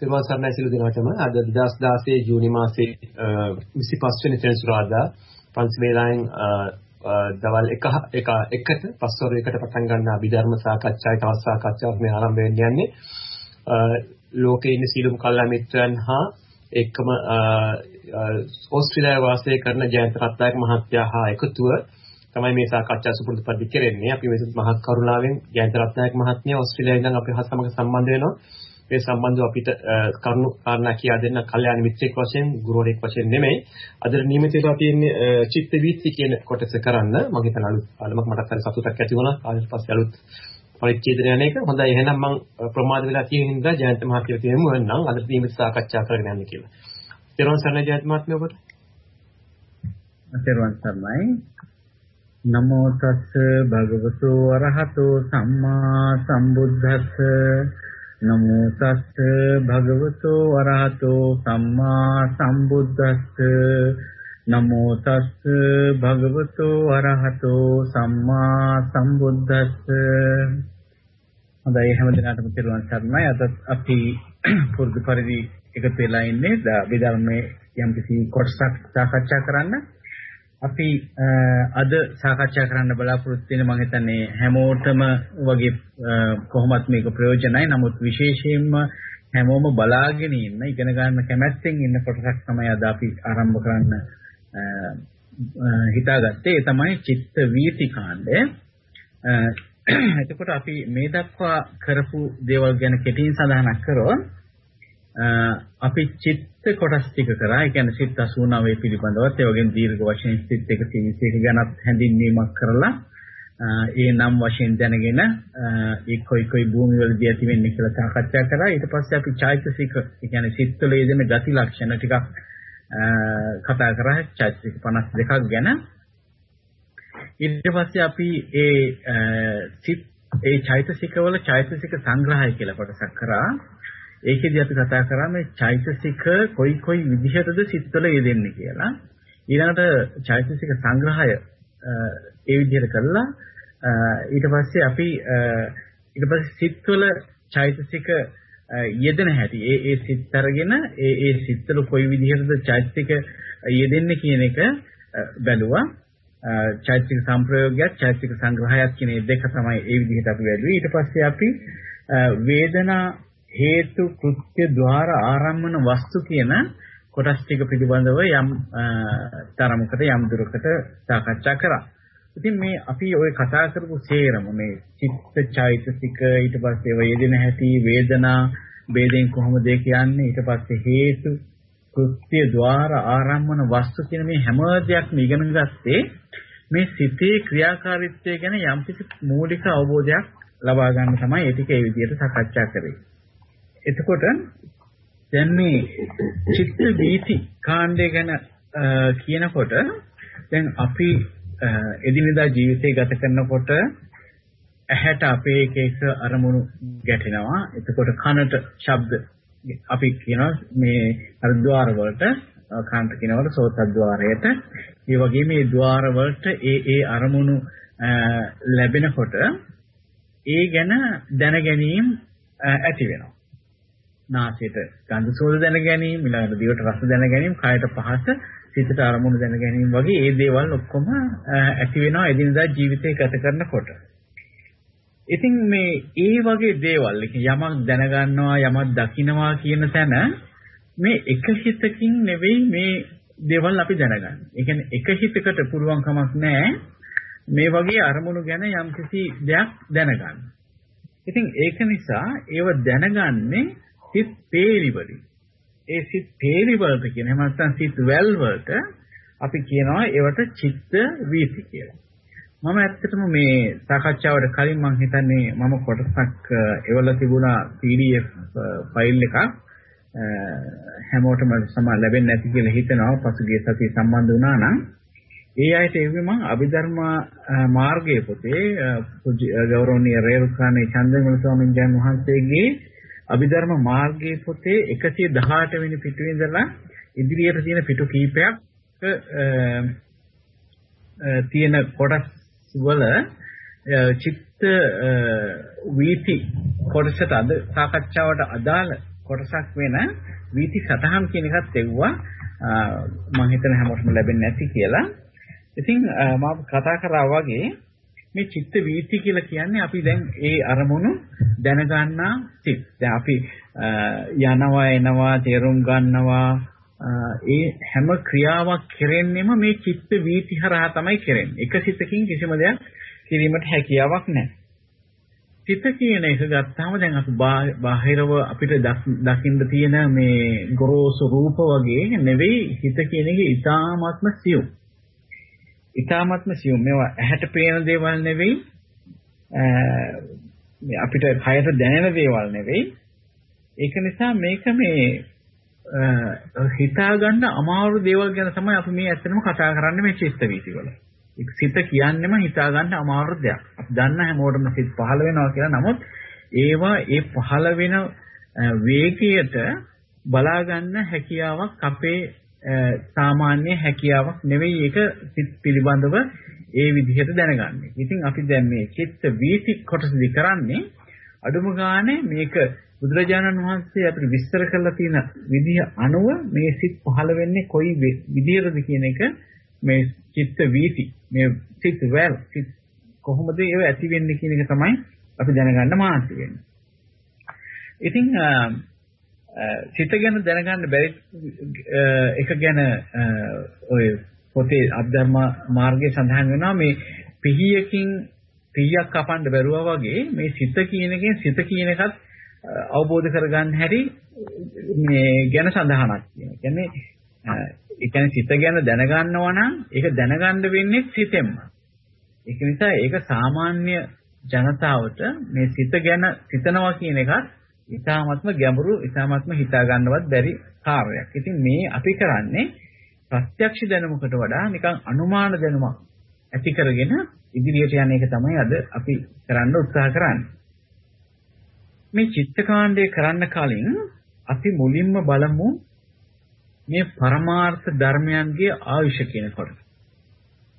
තෙරුවන් සරණයි සිළු දිනකටම අද 2016 ජූනි මාසේ 25 වෙනි සෙනසුරාදා පන්සිවේලාෙන් දවල් 1 1 එකට පස්වරු එකට පටන් ගන්න අභිධර්ම සාකච්ඡාවේ තවත් සාකච්ඡාවක් මේ ආරම්භ වෙන්න යන්නේ ලෝකයේ ඉන්න සීලුම කල්ලා මිත්‍රයන් හා එක්කම ඕස්ට්‍රේලියාවේ වාසය කරන ජයන්ත රත්නායක මහත්තයා හා එකතුව තමයි මේ සාකච්ඡා සුපුරුදු පරිදි කරන්නේ. අපි මේ මහත් කරුණාවෙන් ජයන්ත රත්නායක මහත්මිය ඕස්ට්‍රේලියාවේ ඉඳන් අපි හත් සමග සම්බන්ධ වෙනවා. මේ සම්බන්ධව අපිට කරුණු කාරණා කියා දෙන්න කල්යාණ මිත්‍රෙක් වශයෙන් ගුරුවරයෙක් වශයෙන් නෙමෙයි. අද නියමිතව තියෙන්නේ චිත්ත වීති කියන කොටස කරන්න. මම හිතන අලුත් ආලමක් මටත් හරි සතුටක් ඇති වුණා. කාලෙට පස්සේ අලුත් පරිච්ඡේදන යන එක. හොඳයි. එහෙනම් මම ප්‍රමාද වෙලා තියෙන හින්දා ජයන්ත මහත්මිය කියමු. නම් අද නියමිත සාකච්ඡා කරගෙන යන්න කියලා. ඊළඟ සරණ ජයන්ත මහත්මිය ඔබට. අතේරුවන් සර්ණයි. නමෝ තස්ස භගවතු වරහතෝ සම්මා සම්බුද්දස්ස. නමෝ තස්ස භගවතෝ අරහතෝ සම්මා සම්බුද්දස්ස. නමෝ තස්ස භගවතෝ අරහතෝ සම්මා සම්බුද්දස්ස. හොඳයි හැම දිනකටම පිරුවන් සරණයි. අද අපි පුරුදු පරිදි එකතු වෙලා ඉන්නේ. විධර්මයේ යම්කිසි කොටසක් සාකච්ඡා කරන්න. අපි අද සාකච්ඡා කරන්න බලාපොරොත්තු වෙන මම හිතන්නේ හැමෝටම වගේ කොහොමත් මේක ප්‍රයෝජනයි. නමුත් විශේෂයෙන්ම හැමෝම බලාගෙන ඉන්න ඉගෙන ගන්න කැමැත්තෙන් ඉන්න කොටසක් තමයි අද අපි ආරම්භ කරන්න හිතාගත්තේ. ඒ තමයි චිත්ත වීති කාණ්ඩය. එතකොට අපි මේ දක්වා කරපු දේවල් ගැන කෙටියෙන් සඳහනක් කරොත් අපි චිත්ත කොටස් ටික කරා. ඒ කියන්නේ සිත් 89 පිළිබඳවත් ඒ වගේම දීර්ඝ වශයෙන් සිත් 121 ගැනත් හැඳින්වීමක් කරලා ඒ නම් වශයෙන් දැනගෙන ඒ කොයි කොයි භූමි වලදී ඇති වෙන්නේ කියලා සාකච්ඡා කරා. ඊට පස්සේ අපි චෛතසික ඒ කියන්නේ සිත්වල යෙදෙන ගති ලක්ෂණ ටිකක් කතා කරා. චෛතසික 52ක් ගැන. ඊට පස්සේ අපි ඒ සිත් ඒ චෛතසිකවල චෛතසික සංග්‍රහය කියලා කොටසක් කරා. ඒකෙදි අපි කතා කරා මේ චෛතසික කොයි කොයි විදිහටද සිත්වල යෙදෙන්නේ කියලා. ඊළඟට චෛතසික සංග්‍රහය ඒ විදිහට කළා. ඊට පස්සේ අපි ඊට පස්සේ සිත්වල චෛතසික යෙදෙන හැටි ඒ ඒ සිත් අරගෙන ඒ ඒ සිත්වල කොයි විදිහටද චෛතසික යෙදෙන්නේ කියන එක බැලුවා. චෛතසික සංප්‍රයෝගයක් චෛතසික සංග්‍රහයක් කියන දෙක තමයි ඒ විදිහට අපි බැලුවේ. ඊට පස්සේ අපි වේදනා හේතු කෘත්‍ය ద్వාර ආරම්මන වස්තු කියන කොටස් ටික පිළිබඳව යම් තරමකට යම් දුරකට සාකච්ඡා කරා. ඉතින් මේ අපි ওই කතා කරපු සේරම මේ චිත්ත චෛතසික ඊට පස්සේ වේදන හැටි වේදනා ભેදෙන් කොහොමද කියන්නේ ඊට පස්සේ හේතු කෘත්‍ය ద్వාර ආරම්මන වස්තු කියන මේ හැම දෙයක්ම ඉගෙන ගත්තේ මේ සිතේ ක්‍රියාකාරීත්වය ගැන යම්කිසි මූලික අවබෝධයක් ලබා ගන්න තමයි ඒ ටික ඒ විදිහට සාකච්ඡා කරේ. එතකොට දැන් මේ චිත්ත වීති කාණ්ඩය ගැන කියනකොට දැන් අපි එදිනෙදා ජීවිතේ ගත කරනකොට ඇහැට අපේ එක එක අරමුණු ගැටෙනවා. එතකොට කනට ශබ්ද අපි කියනවා මේ අර ద్వාර වලට කාන්ත කියනකොට සෝත ద్వාරයට. ඒ වගේම මේ ద్వාර වලට ඒ ඒ අරමුණු ලැබෙනකොට ඒ ගැන දැන ගැනීම ඇති වෙනවා. නාසයට ගඳ සුවඳ දැන ගැනීම, ඊළඟට දිවට රස දැන ගැනීම, කයට පහස, සිතට අරමුණු දැන ගැනීම වගේ ඒ දේවල් ඔක්කොම ඇති වෙනවා එදිනදා ජීවිතේ ගත කරනකොට. ඉතින් මේ ඒ වගේ දේවල් යමක් දැනගන්නවා යමක් දකින්නවා කියන තැන මේ එක හිතකින් නෙවෙයි මේ දේවල් අපි දැනගන්නේ. ඒ කියන්නේ එක හිතකට පුළුවන් කමක් නැහැ මේ වගේ අරමුණු ගැන යම්කිසි දෙයක් දැනගන්න. ඉතින් ඒක නිසා ඒව දැනගන්නේ සිත් පේලි වලින්. ඒ සිත් පේලි වලට කියන එහෙම නැත්නම් සිත් වැල් වලට අපි කියනවා ඒවට චිත්ත වීති කියලා. මම ඇත්තටම මේ සාකච්ඡාවට කලින් මම හිතන්නේ මම කොටසක් එවල තිබුණා PDF ෆයිල් එකක් හැමෝටම සම ලැබෙන්නේ නැති කියලා හිතනවා පසුගිය සතියේ සම්බන්ධ වුණා නම් ඒ අයට එව්වේ මම අභිධර්ම මාර්ගයේ පොතේ ගෞරවනීය රේරුකාණේ චන්දනවල ස්වාමීන් වහන්සේගේ අභිධර්ම මාර්ගයේ පොතේ 118 වෙනි පිටුවේ ඉඳලා ඉදිරියට තියෙන පිටු කීපයක් තියෙන කොටස් වල චිත්ත වීති කොටසට අද සාකච්ඡාවට අදාළ කොටසක් වෙන වීති සතහන් කියන එකත් එව්වා මම හිතන හැමෝටම ලැබෙන්නේ නැති කියලා. ඉතින් මම කතා කරා වගේ මේ චිත්ත වීති කියලා කියන්නේ අපි දැන් ඒ අරමුණු දැනගන්නා සිත්. දැන් අපි යනවා එනවා තේරුම් ගන්නවා ඒ හැම ක්‍රියාවක් කෙරෙන්නෙම මේ චිත්ත වීති හරහා තමයි කෙරෙන්නේ. එක සිතකින් කිසිම දෙයක් කිරීමට හැකියාවක් නැහැ. සිත කියන එක ගත්තාම දැන් අපි බාහිරව අපිට දකින්න තියෙන මේ ගොරෝසු රූප වගේ නෙවෙයි හිත කියන එක ඊ타ත්ම සියුම්. ඊ타ත්ම සියුම් මේවා ඇහැට පේන දේවල් නෙවෙයි අපිට කයට දැනෙන දේවල් නෙවෙයි. ඒක නිසා මේක මේ හිතා ගන්න අමාරු දේවල් ගැන තමයි අපි මේ ඇත්තටම කතා කරන්නේ මේ චිත්ත වීතිවල. සිත කියන්නේම හිතා ගන්න අමාරු දෙයක්. අපි දන්න හැමෝටම සිත් පහළ වෙනවා කියලා. නමුත් ඒවා ඒ පහළ වෙන වේගයට බලා ගන්න හැකියාවක් අපේ සාමාන්‍ය හැකියාවක් නෙවෙයි ඒක සිත් පිළිබඳව ඒ විදිහට දැනගන්නේ. ඉතින් අපි දැන් මේ චිත්ත වීති කොටසදී කරන්නේ අඩුම ගානේ මේක බුදුරජාණන් වහන්සේ අපිට විස්තර කරලා තියෙන විදිහ අනුව මේ සිත් පහළ වෙන්නේ කොයි විදිහටද කියන එක මේ චිත්ත වීති මේ සිත් වැල් සිත් කොහොමද ඒව ඇති වෙන්නේ කියන එක තමයි අපි දැනගන්න මාර්ගය වෙන්නේ. ඉතින් සිත ගැන දැනගන්න බැරි එක ගැන ඔය පොතේ අධර්ම මාර්ගයේ සඳහන් වෙනවා මේ පිහියකින් පිහියක් කපන්න බැරුවා වගේ මේ සිත කියන එකෙන් සිත කියන එකත් අවබෝධ කරගන්න හැටි මේ ගැන සඳහනක් තියෙනවා. කියන්නේ ඒ කියන්නේ සිත ගැන දැනගන්නවා නම් ඒක දැනගන්න වෙන්නේ සිතෙන්ම. ඒක නිසා ඒක සාමාන්‍ය ජනතාවට මේ සිත ගැන සිතනවා කියන එකත් ඉතාමත්ම ගැඹුරු ඉතාමත්ම හිතා ගන්නවත් බැරි කාර්යයක්. ඉතින් මේ අපි කරන්නේ ප්‍රත්‍යක්ෂ දැනුමකට වඩා නිකන් අනුමාන දැනුමක් ඇති කරගෙන ඉදිරියට යන එක තමයි අද අපි කරන්න උත්සාහ කරන්නේ. මේ චිත්තකාණ්ඩය කරන්න කලින් අපි මුලින්ම බලමු මේ පරමාර්ථ ධර්මයන්ගේ ආයුෂ කියන කොටස.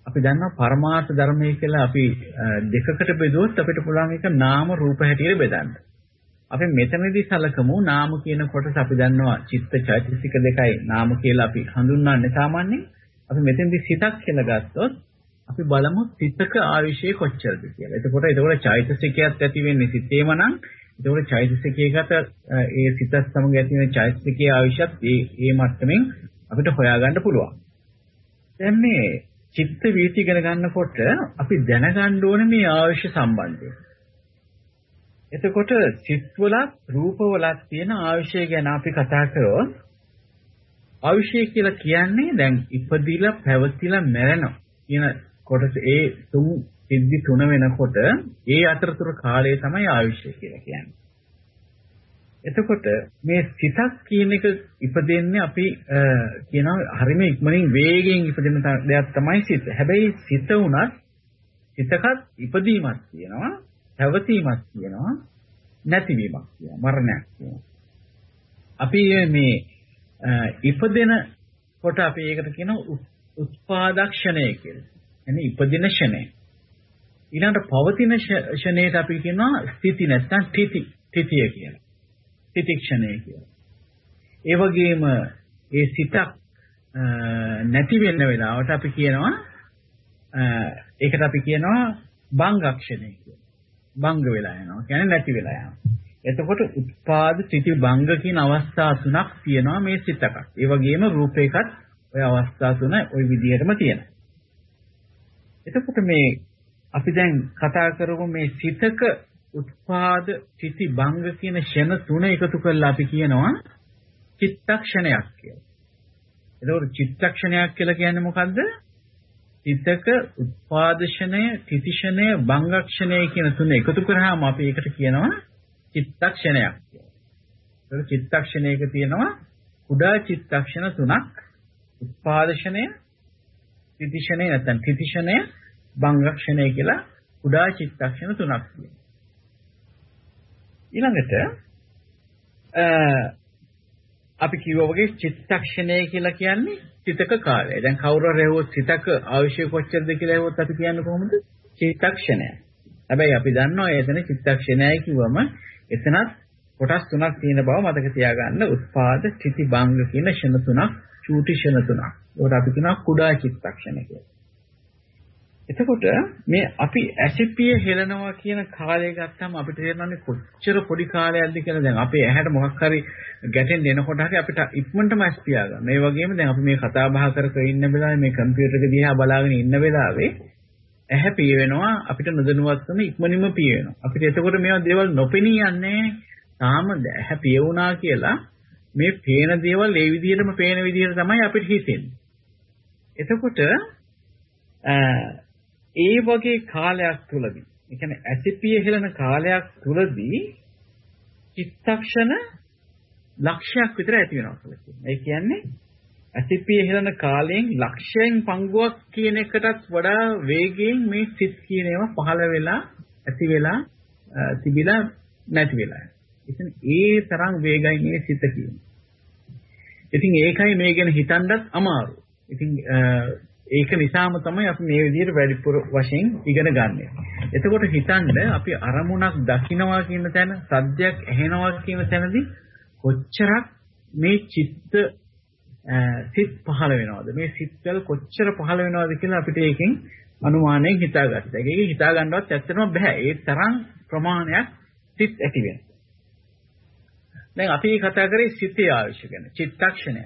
අපි දන්නවා පරමාර්ථ ධර්මය කියලා අපි දෙකකට බෙදුවොත් අපිට පුළුවන් එක නාම රූප හැටියට බෙදන්න. අපි මෙතනදී සලකමු නාම කියන කොටස අපි දන්නවා චිත්ත චෛතසික දෙකයි නාම කියලා අපි හඳුන්වන්නේ සාමාන්‍යයෙන්. අපි මෙතෙන්දී සිතක් කියලා ගත්තොත් අපි බලමු සිතක ආයුෂය කොච්චරද කියලා. එතකොට එතකොට චෛතසිකයක් ඇති වෙන්නේ සිතේම නම් එතකොට චෛතසිකයකට ඒ සිතත් සමග ඇති වෙන චෛතසිකයේ ආවිෂත් ඒ ඒ මට්ටමින් අපිට හොයාගන්න පුළුවන්. දැන් මේ චිත්ත වීති ඉගෙන ගන්නකොට අපි දැනගන්න ඕනේ මේ ආවිෂ සම්බන්ධය. එතකොට චිත්වලත් රූපවලත් තියෙන ආවිෂය ගැන අපි කතා කරොත් ආවිෂය කියලා කියන්නේ දැන් ඉපදිලා පැවතිලා මැරෙනවා කියන කොටස ඒ තුන් සිද්ධි තුන වෙනකොට ඒ අතරතුර කාලය තමයි ආයුෂය කියලා කියන්නේ. එතකොට මේ සිතක් කියන එක ඉපදෙන්නේ අපි කියනවා හරිම ඉක්මනින් වේගයෙන් ඉපදෙන දෙයක් තමයි සිත. හැබැයි සිත උනත් සිතකත් ඉපදීමක් තියෙනවා, පැවතීමක් තියෙනවා, නැතිවීමක් තියෙනවා, මරණයක් තියෙනවා. අපි මේ ඉපදෙන කොට අපි ඒකට කියනවා උත්පාදක්ෂණය කියලා. එන්නේ ඉපදින ෂණය. ඊළඟට පවතින ෂණයට අපි කියනවා ස්ථಿತಿ නැත්නම් තිති තිතිය කියලා. තිතික්ෂණය කියලා. ඒ වගේම ඒ සිතක් නැති වෙන වෙලාවට අපි කියනවා ඒකට අපි කියනවා බංගක්ෂණය කියලා. බංග වෙලා යනවා. කියන්නේ නැති වෙලා යනවා. එතකොට උත්පාද තිති බංග කියන අවස්ථා තුනක් තියෙනවා මේ සිතක. ඒ වගේම රූපයකත් ওই අවස්ථා තුන ওই විදිහටම තියෙනවා. එතකොට මේ අපි දැන් කතා කරමු මේ සිතක උත්පාද චිති භංග කියන ෂණ තුන එකතු කරලා අපි කියනවා චිත්තක්ෂණයක් කියලා. එතකොට චිත්තක්ෂණයක් කියලා කියන්නේ මොකද්ද? චිත්තක උත්පාදෂණය, තිතිෂණය, භංගක්ෂණය කියන තුන එකතු කරාම අපි ඒකට කියනවා චිත්තක්ෂණයක් කියලා. ඒක චිත්තක්ෂණයක තියෙනවා කුඩා චිත්තක්ෂණ තුනක් උත්පාදෂණය, තිතිෂණය නැත්නම් තිතිෂණය භංගක්ෂණය කියලා කුඩා චිත්තක්ෂණ තුනක් තියෙනවා. ඊළඟට අපි කිව්වා වගේ චිත්තක්ෂණය කියලා කියන්නේ චිතක කාලය. දැන් කවුරු හරි හවොත් චිතක අවශ්‍ය කොච්චරද කියලා හවොත් අපි කියන්නේ කොහොමද? චිත්තක්ෂණය. හැබැයි අපි දන්නවා එතන චිත්තක්ෂණයයි කිව්වම එතනත් කොටස් තුනක් තියෙන බව මතක තියාගන්න. උත්පාද, චිති, බංග කියන ෂණ තුනක්, චූටි ෂණ තුනක්. ඒකට අපි කියනවා කුඩා චිත්තක්ෂණ කියලා. එතකොට මේ අපි ඇසිපිය හෙලනවා කියන කාලය ගත්තාම අපිට තේරෙන්නේ කොච්චර පොඩි කාලයක්ද කියලා දැන් අපේ ඇහැට මොකක් හරි ගැටෙන්න එනකොට හරි අපිට ඉක්මනටම ඇස් පියාගන්න. මේ වගේම දැන් අපි මේ කතා බහ කර කර ඉන්න වෙලාවේ මේ කම්පියුටර් එක දිහා බලාගෙන ඉන්න වෙලාවේ ඇහැ පිය වෙනවා අපිට නොදැනුවත්වම ඉක්මනින්ම පිය වෙනවා. අපිට එතකොට මේවා දේවල් නොපෙනී යන්නේ තාම ඇහැ පිය වුණා කියලා මේ පේන දේවල් ඒ විදිහටම පේන විදිහට තමයි අපිට හිතෙන්නේ. එතකොට ඒ වගේ කාලයක් තුලදී, ඒ කියන්නේ ඇසිපිය හෙලන කාලයක් තුලදී චිත්තක්ෂණ ලක්ෂයක් විතර ඇති වෙනවා කියලා කියනවා. ඒ කියන්නේ ඇසිපිය හෙලන කාලයෙන් ලක්ෂයෙන් පංගුවක් කියන එකටත් වඩා වේගයෙන් මේ සිත් කියන ඒවා පහළ වෙලා ඇති වෙලා තිබිලා නැති වෙලා. ඉතින් ඒ තරම් වේගයි මේ සිත කියන්නේ. ඉතින් ඒකයි මේ ගැන හිතන්නත් අමාරු. ඉතින් ඒක නිසාම තමයි අපි මේ විදිහට වැඩිපුර වශයෙන් ඉගෙන ගන්නෙ. එතකොට හිතන්න අපි අරමුණක් දකිනවා කියන තැන, සද්දයක් ඇහෙනවා කියන තැනදී කොච්චරක් මේ චිත්ත සිත් පහළ වෙනවද? මේ සිත්වල කොච්චර පහළ වෙනවද කියලා අපිට ඒකෙන් අනුමානයෙන් හිතාගත්තා. ඒක හිතා ගන්නවත් ඇත්තටම බෑ. ඒ තරම් ප්‍රමාණයක් සිත් ඇති වෙනවා. දැන් අපි කතා කරේ සිතේ ආයුෂ ගැන, චිත්තක්ෂණය.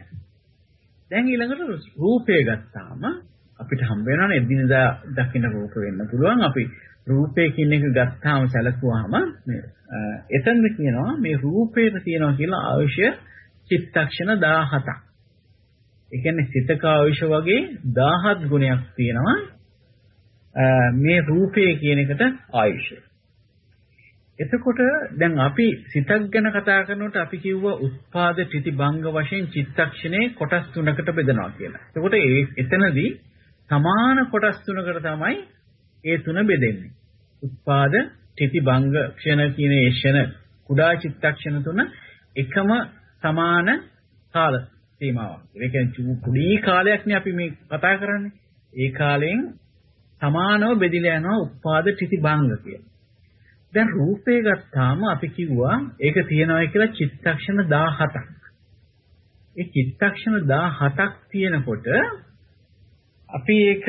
දැන් ඊළඟට රූපය ගත්තාම අපිට හම්බ වෙනවනේ එදිනදා දකින්න රූප වෙන්න පුළුවන්. අපි රූපය කියන එක ගත්තාම සැලකුවාම මේ එතනද කියනවා මේ රූපේට තියෙනවා කියලා ආයුෂ චිත්තක්ෂණ 17ක්. ඒ කියන්නේ සිතක ආයුෂ වගේ 17 ගුණයක් තියෙනවා මේ රූපය කියන එකට ආයුෂය. එතකොට දැන් අපි සිතක් ගැන කතා කරනකොට අපි කිව්වා උත්පාද ප්‍රතිභංග වශයෙන් චිත්තක්ෂණේ කොටස් තුනකට බෙදනවා කියලා. එතකොට ඒ එතනදී සමාන කොටස් තුනකට තමයි ඒ තුන බෙදෙන්නේ. උත්පාද ප්‍රතිභංග ක්ෂණ කියන ඒ ක්ෂණ කුඩා චිත්තක්ෂණ තුන එකම සමාන කාල සීමාවක්. ඒ කියන්නේ කුඩි කාලයක්නේ අපි මේ කතා කරන්නේ. ඒ කාලයෙන් සමානව බෙදිලා යනවා උත්පාද ප්‍රතිභංග කියලා. දැන් රූපේ ගත්තාම අපි කිව්වා ඒක තියෙනවා කියලා චිත්තක්ෂණ 17ක්. ඒ චිත්තක්ෂණ 17ක් තියෙනකොට අපි ඒක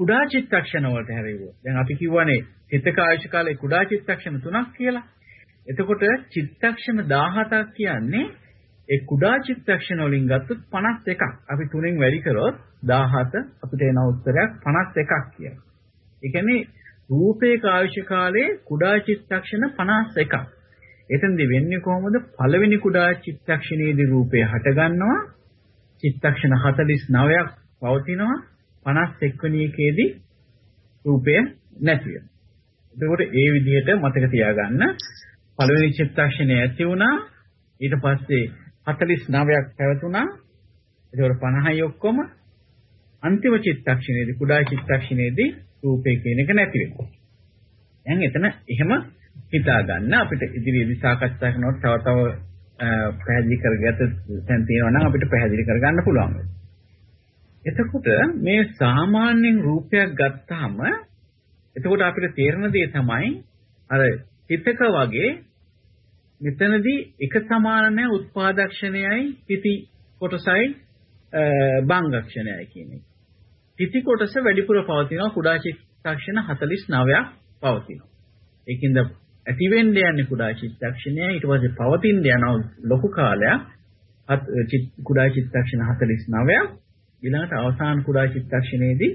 කුඩා චිත්තක්ෂණ වලට හැරෙවුවා. දැන් අපි කිව්වනේ හිතක ආයුෂ කාලේ කුඩා චිත්තක්ෂණ තුනක් කියලා. එතකොට චිත්තක්ෂණ 17ක් කියන්නේ ඒ කුඩා චිත්තක්ෂණ වලින් ගත්තොත් 51ක්. අපි තුනෙන් වැඩි කරොත් 17 අපිට එන උත්තරයක් 51ක් කියලා. ඒ කියන්නේ රූපේ කායශ කාලේ කුඩා චිත්තක්ෂණ 51ක්. එතෙන්දි වෙන්නේ කොහොමද? පළවෙනි කුඩා චිත්තක්ෂණයේදී රූපය හට ගන්නවා. චිත්තක්ෂණ 49ක් පවතිනවා. 51 වෙනි එකේදී රූපය නැති වෙනවා. එතකොට ඒ විදිහට මතක තියාගන්න පළවෙනි චිත්තක්ෂණය ඇති වුණා. ඊට පස්සේ 49ක් පැවතුණා. ඒකවල 50යි ඔක්කොම අන්තිම චිත්තක්ෂණයේදී කුඩා චිත්තක්ෂණයේදී රූපේ කියන එක නැති වෙනවා. දැන් එතන එහෙම හිතා ගන්න අපිට ඉදිරියේදී සාකච්ඡා කරනකොට තව තව පැහැදිලි කරගත තැන් තියෙනවා නම් අපිට පැහැදිලි කරගන්න පුළුවන්. එතකොට මේ සාමාන්‍යයෙන් රූපයක් ගත්තාම එතකොට අපිට තේරෙන දේ තමයි අර හිතක වගේ මෙතනදී එක සමාන නැහැ උත්පාදක්ෂණයයි පිටි කොටසයි බංගක්ෂණයයි කියන එක. තිති කොටස වැඩිපුර පවතිනවා කුඩා චිත්තක්ෂණ 49ක් පවතිනවා. ඒකින්ද ඇති වෙන්න යන්නේ කුඩා චිත්තක්ෂණය ඊට පස්සේ පවතින්න යන ලොකු කාලයක් කුඩා චිත්තක්ෂණ 49ක් ඊළඟට අවසාන කුඩා චිත්තක්ෂණයේදී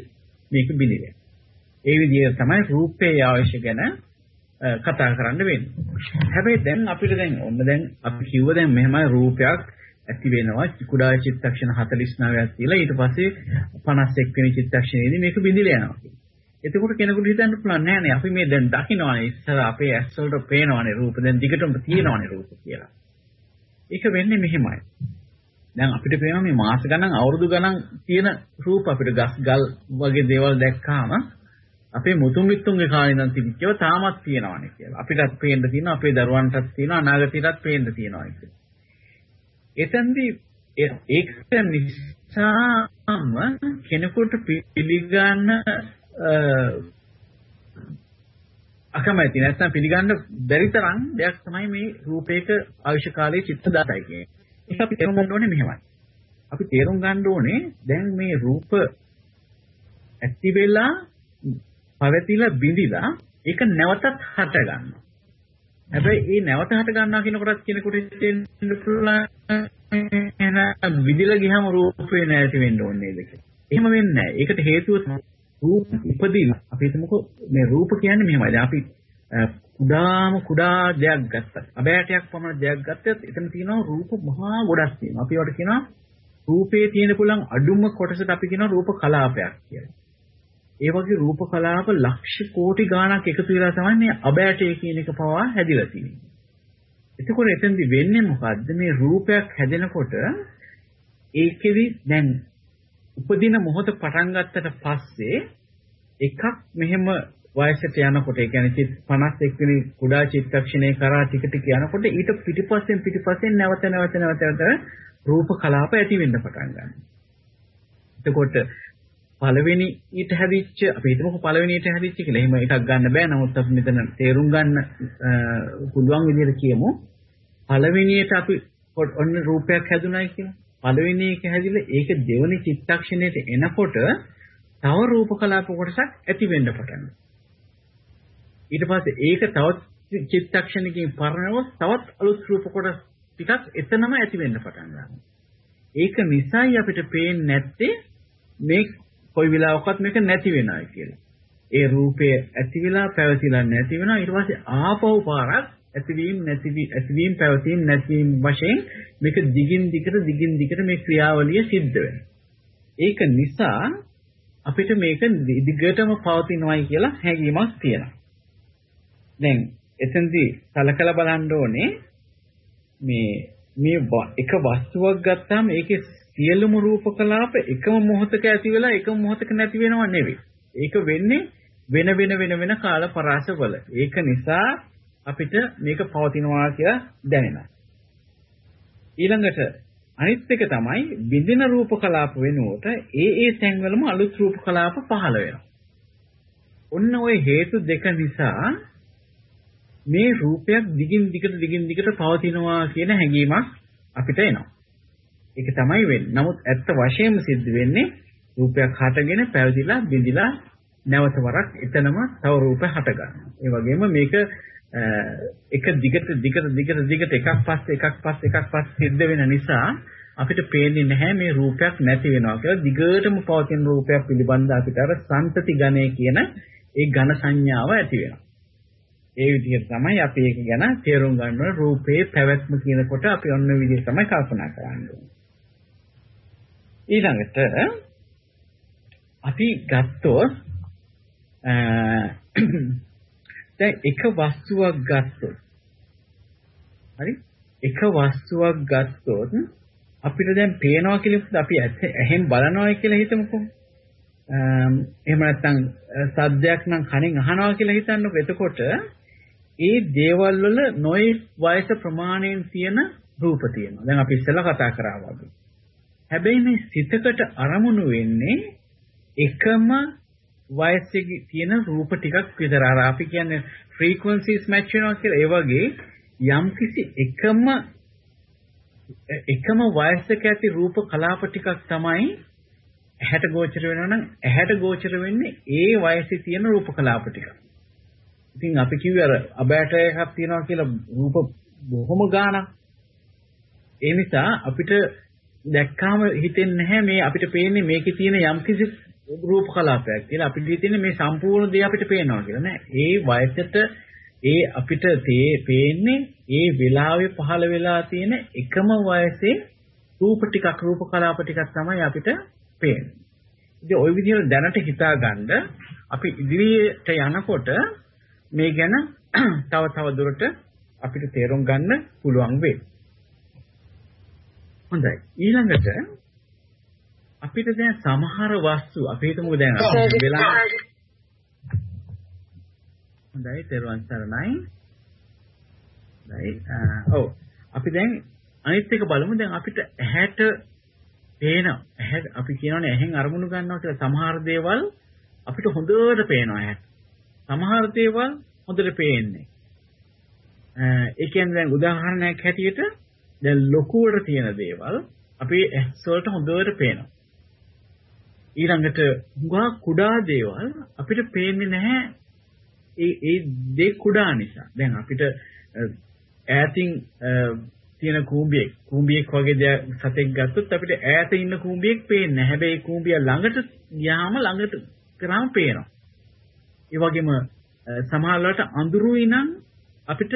මේක බිඳිලා. ඒ විදිහට තමයි රූපේ අවශ්‍ය ගැන කතා කරන්න වෙන්නේ. හැබැයි දැන් අපිට දැන් ඔන්න දැන් අපි කිව්ව දැන් මෙහෙමයි රූපයක් ඇති වෙනවා කුඩා චිත්තක්ෂණ 49ක් කියලා ඊට පස්සේ 51 වෙනි චිත්තක්ෂණයේදී මේක බිඳිලා යනවා. එතකොට කෙනෙකුට හිතන්න පුළුවන් නෑ නේ අපි මේ දැන් දකින්නවානේ ඉස්සර අපේ ඇස් වලට පේනවානේ රූප දැන් දිගටම තියෙනවානේ රූප කියලා. ඒක වෙන්නේ මෙහෙමයි. දැන් අපිට පේනවා මේ මාස ගණන් අවුරුදු ගණන් තියෙන රූප අපිට ගස් ගල් වගේ දේවල් දැක්කාම අපේ මුතුන් මිත්තුන්ගේ කාලේ ඉඳන් තිබිච්චව තාමත් තියෙනවානේ කියලා. අපිටත් පේන්න තියෙනවා අපේ දරුවන්ටත් තියෙනවා අනාගතයටත් පේන්න තියෙනවා කියලා. එතෙන්දී ඒක නිසාම කෙනෙකුට පිළිගන්න අකමැති නැත්නම් පිළිගන්න බැරි තරම් දෙයක් තමයි මේ රූපයක අවශ්‍ය කාලයේ චිත්ත දාතයි කියන්නේ. ඒක අපි තේරුම් ගන්න ඕනේ මෙහෙමයි. අපි තේරුම් ගන්න ඕනේ දැන් මේ රූප ඇති වෙලා පවතිලා බිඳිලා ඒක නැවතත් හට ගන්නවා. හැබැයි මේ නැවත හට ගන්නවා කියනකොටත් කෙනෙකුට තේරෙන්න පුළුවන් එන විදිලා ගියාම රූපේ නැති වෙන්න ඕනේ නේද කියලා. එහෙම වෙන්නේ නැහැ. ඒකට හේතුව රූප උපදින අපි හිතමුකෝ මේ රූප කියන්නේ මෙහෙමයි. දැන් අපි කුඩාම කුඩා දෙයක් ගත්තා. අබෑටයක් පමණ දෙයක් ගත්තත් එතන තියෙනවා රූප මහා ගොඩක් තියෙනවා. අපි ඒවට කියනවා රූපේ තියෙන පුළුවන් අඩුම කොටසට අපි කියනවා රූප කලාපයක් කියලා. ඒ වගේ රූප කලාප ලක්ෂ කෝටි ගාණක් එකතු වෙලා තමයි මේ අබෑටය කියන එක පවා හැදිලා තියෙන්නේ. එතකොට එතෙන්දි වෙන්නේ මොකද්ද? මේ රූපයක් හැදෙනකොට ඒකෙදි දැන් උපදින මොහොත පටන් ගත්තට පස්සේ එකක් මෙහෙම වයසට යනකොට ඒ කියන්නේ 51 වෙනි කුඩා චිත්තක්ෂණේ කරා ටික ටික යනකොට ඊට පිටිපස්සෙන් පිටිපස්සෙන් නැවත නැවත නැවත රූප කලාප ඇති වෙන්න පටන් ගන්නවා. එතකොට පළවෙනි ඊට හැදිච්ච අපි හිතමුකෝ පළවෙනි ඊට හැදිච්ච කියලා. එහෙම එකක් ගන්න බෑ. නමුත් අපි මෙතන තේරුම් ගන්න පුළුවන් විදිහට කියමු. පළවෙනියට අපි ඔන්න රූපයක් හැදුනායි කියලා. පළවෙනි එක හැදිලා ඒක දෙවෙනි චිත්තක්ෂණයට එනකොට තව රූප කලාප කොටසක් ඇති වෙන්න පටන් ඊට පස්සේ ඒක තවත් චිත්තක්ෂණකින් පරණව තවත් අලුත් රූප කොටස් ටිකක් එතනම ඇති වෙන්න පටන් ගන්නවා. ඒක නිසායි අපිට පේන්නේ නැත්තේ මේ කොයි වෙලාවකත් මේක නැති වෙනයි කියලා. ඒ රූපය ඇති වෙලා පැවතිලා නැති වෙනවා ඊට පස්සේ ආපහු පාරක් ඇතිවීම නැතිවීම ඇතිවීම පැවතීම නැතිවීම වශයෙන් මේක දිගින් දිගට දිගින් දිගට මේ ක්‍රියාවලිය සිද්ධ වෙනවා. ඒක නිසා අපිට මේක දිගටම පවතිනවායි කියලා හැඟීමක් තියෙනවා. දැන් එතෙන්දී සලකලා බලන්න ඕනේ මේ මේ එක වස්තුවක් ගත්තාම ඒකේ සියලුම රූප කලාප එකම මොහොතක ඇති වෙලා එකම මොහොතක නැති වෙනව නෙවෙයි. ඒක වෙන්නේ වෙන වෙන වෙන වෙන කාල පරාසවල. ඒක නිසා අපිට මේක පවතිනවා කියලා දැනෙනවා. ඊළඟට අනිත් එක තමයි බිඳින රූප කලාප වෙනුවට ඒ ඒ තැන්වලම අලුත් රූප කලාප පහළ වෙනවා. ඔන්න ওই හේතු දෙක නිසා මේ රූපයක් දිගින් දිගට දිගින් දිගට පවතිනවා කියන හැඟීමක් අපිට එනවා. ඒක තමයි වෙන්නේ. නමුත් ඇත්ත වශයෙන්ම සිද්ධ වෙන්නේ රූපයක් හටගෙන පැවතිලා බිඳිලා නැවත වරක් එතනම තව රූප හට ගන්නවා. ඒ වගේම මේක එක දිගට දිගට දිගට දිගට එකක් පස්සේ එකක් පස්සේ එකක් පස්සේ සිද්ධ වෙන නිසා අපිට පේන්නේ නැහැ මේ රූපයක් නැති වෙනවා කියලා දිගටම පවතින රූපයක් පිළිබඳ අපිට අර සංතති ගණය කියන ඒ ඝන සංඥාව ඇති වෙනවා. ඒ විදිහට තමයි අපි ඒක ගැන තේරුම් ගන්න ඕන රූපේ පැවැත්ම කියනකොට අපි ඔන්න විදිහට තමයි කල්පනා කරන්නේ. ඊළඟට අපි ගත්තොත් දැන් එක වස්තුවක් ගත්තොත් හරි? එක වස්තුවක් ගත්තොත් අපිට දැන් පේනවා කියලා අපි ඇහෙන් බලනවා කියලා හිතමුකෝ. එහෙම නැත්නම් සද්දයක් නම් කනෙන් අහනවා කියලා හිතන්නකො. එතකොට ඒ දේවල් වල නොයේ වයස ප්‍රමාණයෙන් තියෙන රූප තියෙනවා. දැන් අපි ඉස්සෙල්ලා කතා කරා වගේ. හැබැයි මේ සිතකට අරමුණු වෙන්නේ එකම වයසේ තියෙන රූප ටිකක් විතර. අර අපි කියන්නේ frequencies match වෙනවා කියලා. ඒ වගේ යම්කිසි එකම එකම වයසක ඇති රූප කලාප ටිකක් තමයි ඇහැට ගෝචර වෙනවා නම් ඇහැට ගෝචර වෙන්නේ ඒ වයසේ තියෙන රූප කලාප ටික. ඉතින් අපි කිව්වේ අර අබෑට එකක් තියෙනවා කියලා රූප බොහොම ගාණක්. ඒ නිසා අපිට දැක්කාම හිතෙන්නේ නැහැ මේ අපිට පේන්නේ මේකේ තියෙන යම්කිසි රූප කලාපයක් කියලා අපිට හිතෙන්නේ මේ සම්පූර්ණ දේ අපිට පේනවා කියලා නෑ. ඒ වයසට ඒ අපිට පේන්නේ ඒ වෙලාවේ පහළ වෙලා තියෙන එකම වයසේ රූප ටිකක් රූප කලාප ටිකක් තමයි අපිට පේන්නේ. ඉතින් ওই විදිහට දැනට හිතාගන්න අපි ඉදිරියට යනකොට මේ ගැන තව තව දුරට අපිට තේරුම් ගන්න පුළුවන් වෙයි. හොඳයි. ඊළඟට අපිට දැන් සමහර වස්තු අපි හිතමු දැන් වෙලා හොඳයි තෙරුවන් සරණයි. හොඳයි. ඔව් අපි දැන් අනිත් එක බලමු දැන් අපිට ඇහැට පේන ඇහැ අපි කියනවානේ ඇහෙන් අරමුණු ගන්නවා කියලා සමහර දේවල් අපිට හොඳට පේනවා ඇහැට. සමහර දේවල් හොඳට පේන්නේ. ඒ කියන්නේ දැන් උදාහරණයක් හැටියට දැන් ලොකුවට තියෙන දේවල් අපේ ඇස් වලට හොඳට පේනවා. ඊළඟට හුඟා කුඩා දේවල් අපිට පේන්නේ නැහැ ඒ ඒ දේ කුඩා නිසා. දැන් අපිට ඈතින් තියෙන කූඹියෙක් කූඹියෙක් වගේ දෙයක් සතෙක් ගත්තොත් අපිට ඈත ඉන්න කූඹියෙක් පේන්නේ නැහැ. හැබැයි කූඹිය ළඟට ගියාම ළඟට කරාම පේනවා. ඒ වගේම සමහර වෙලාවට අඳුරුයි නම් අපිට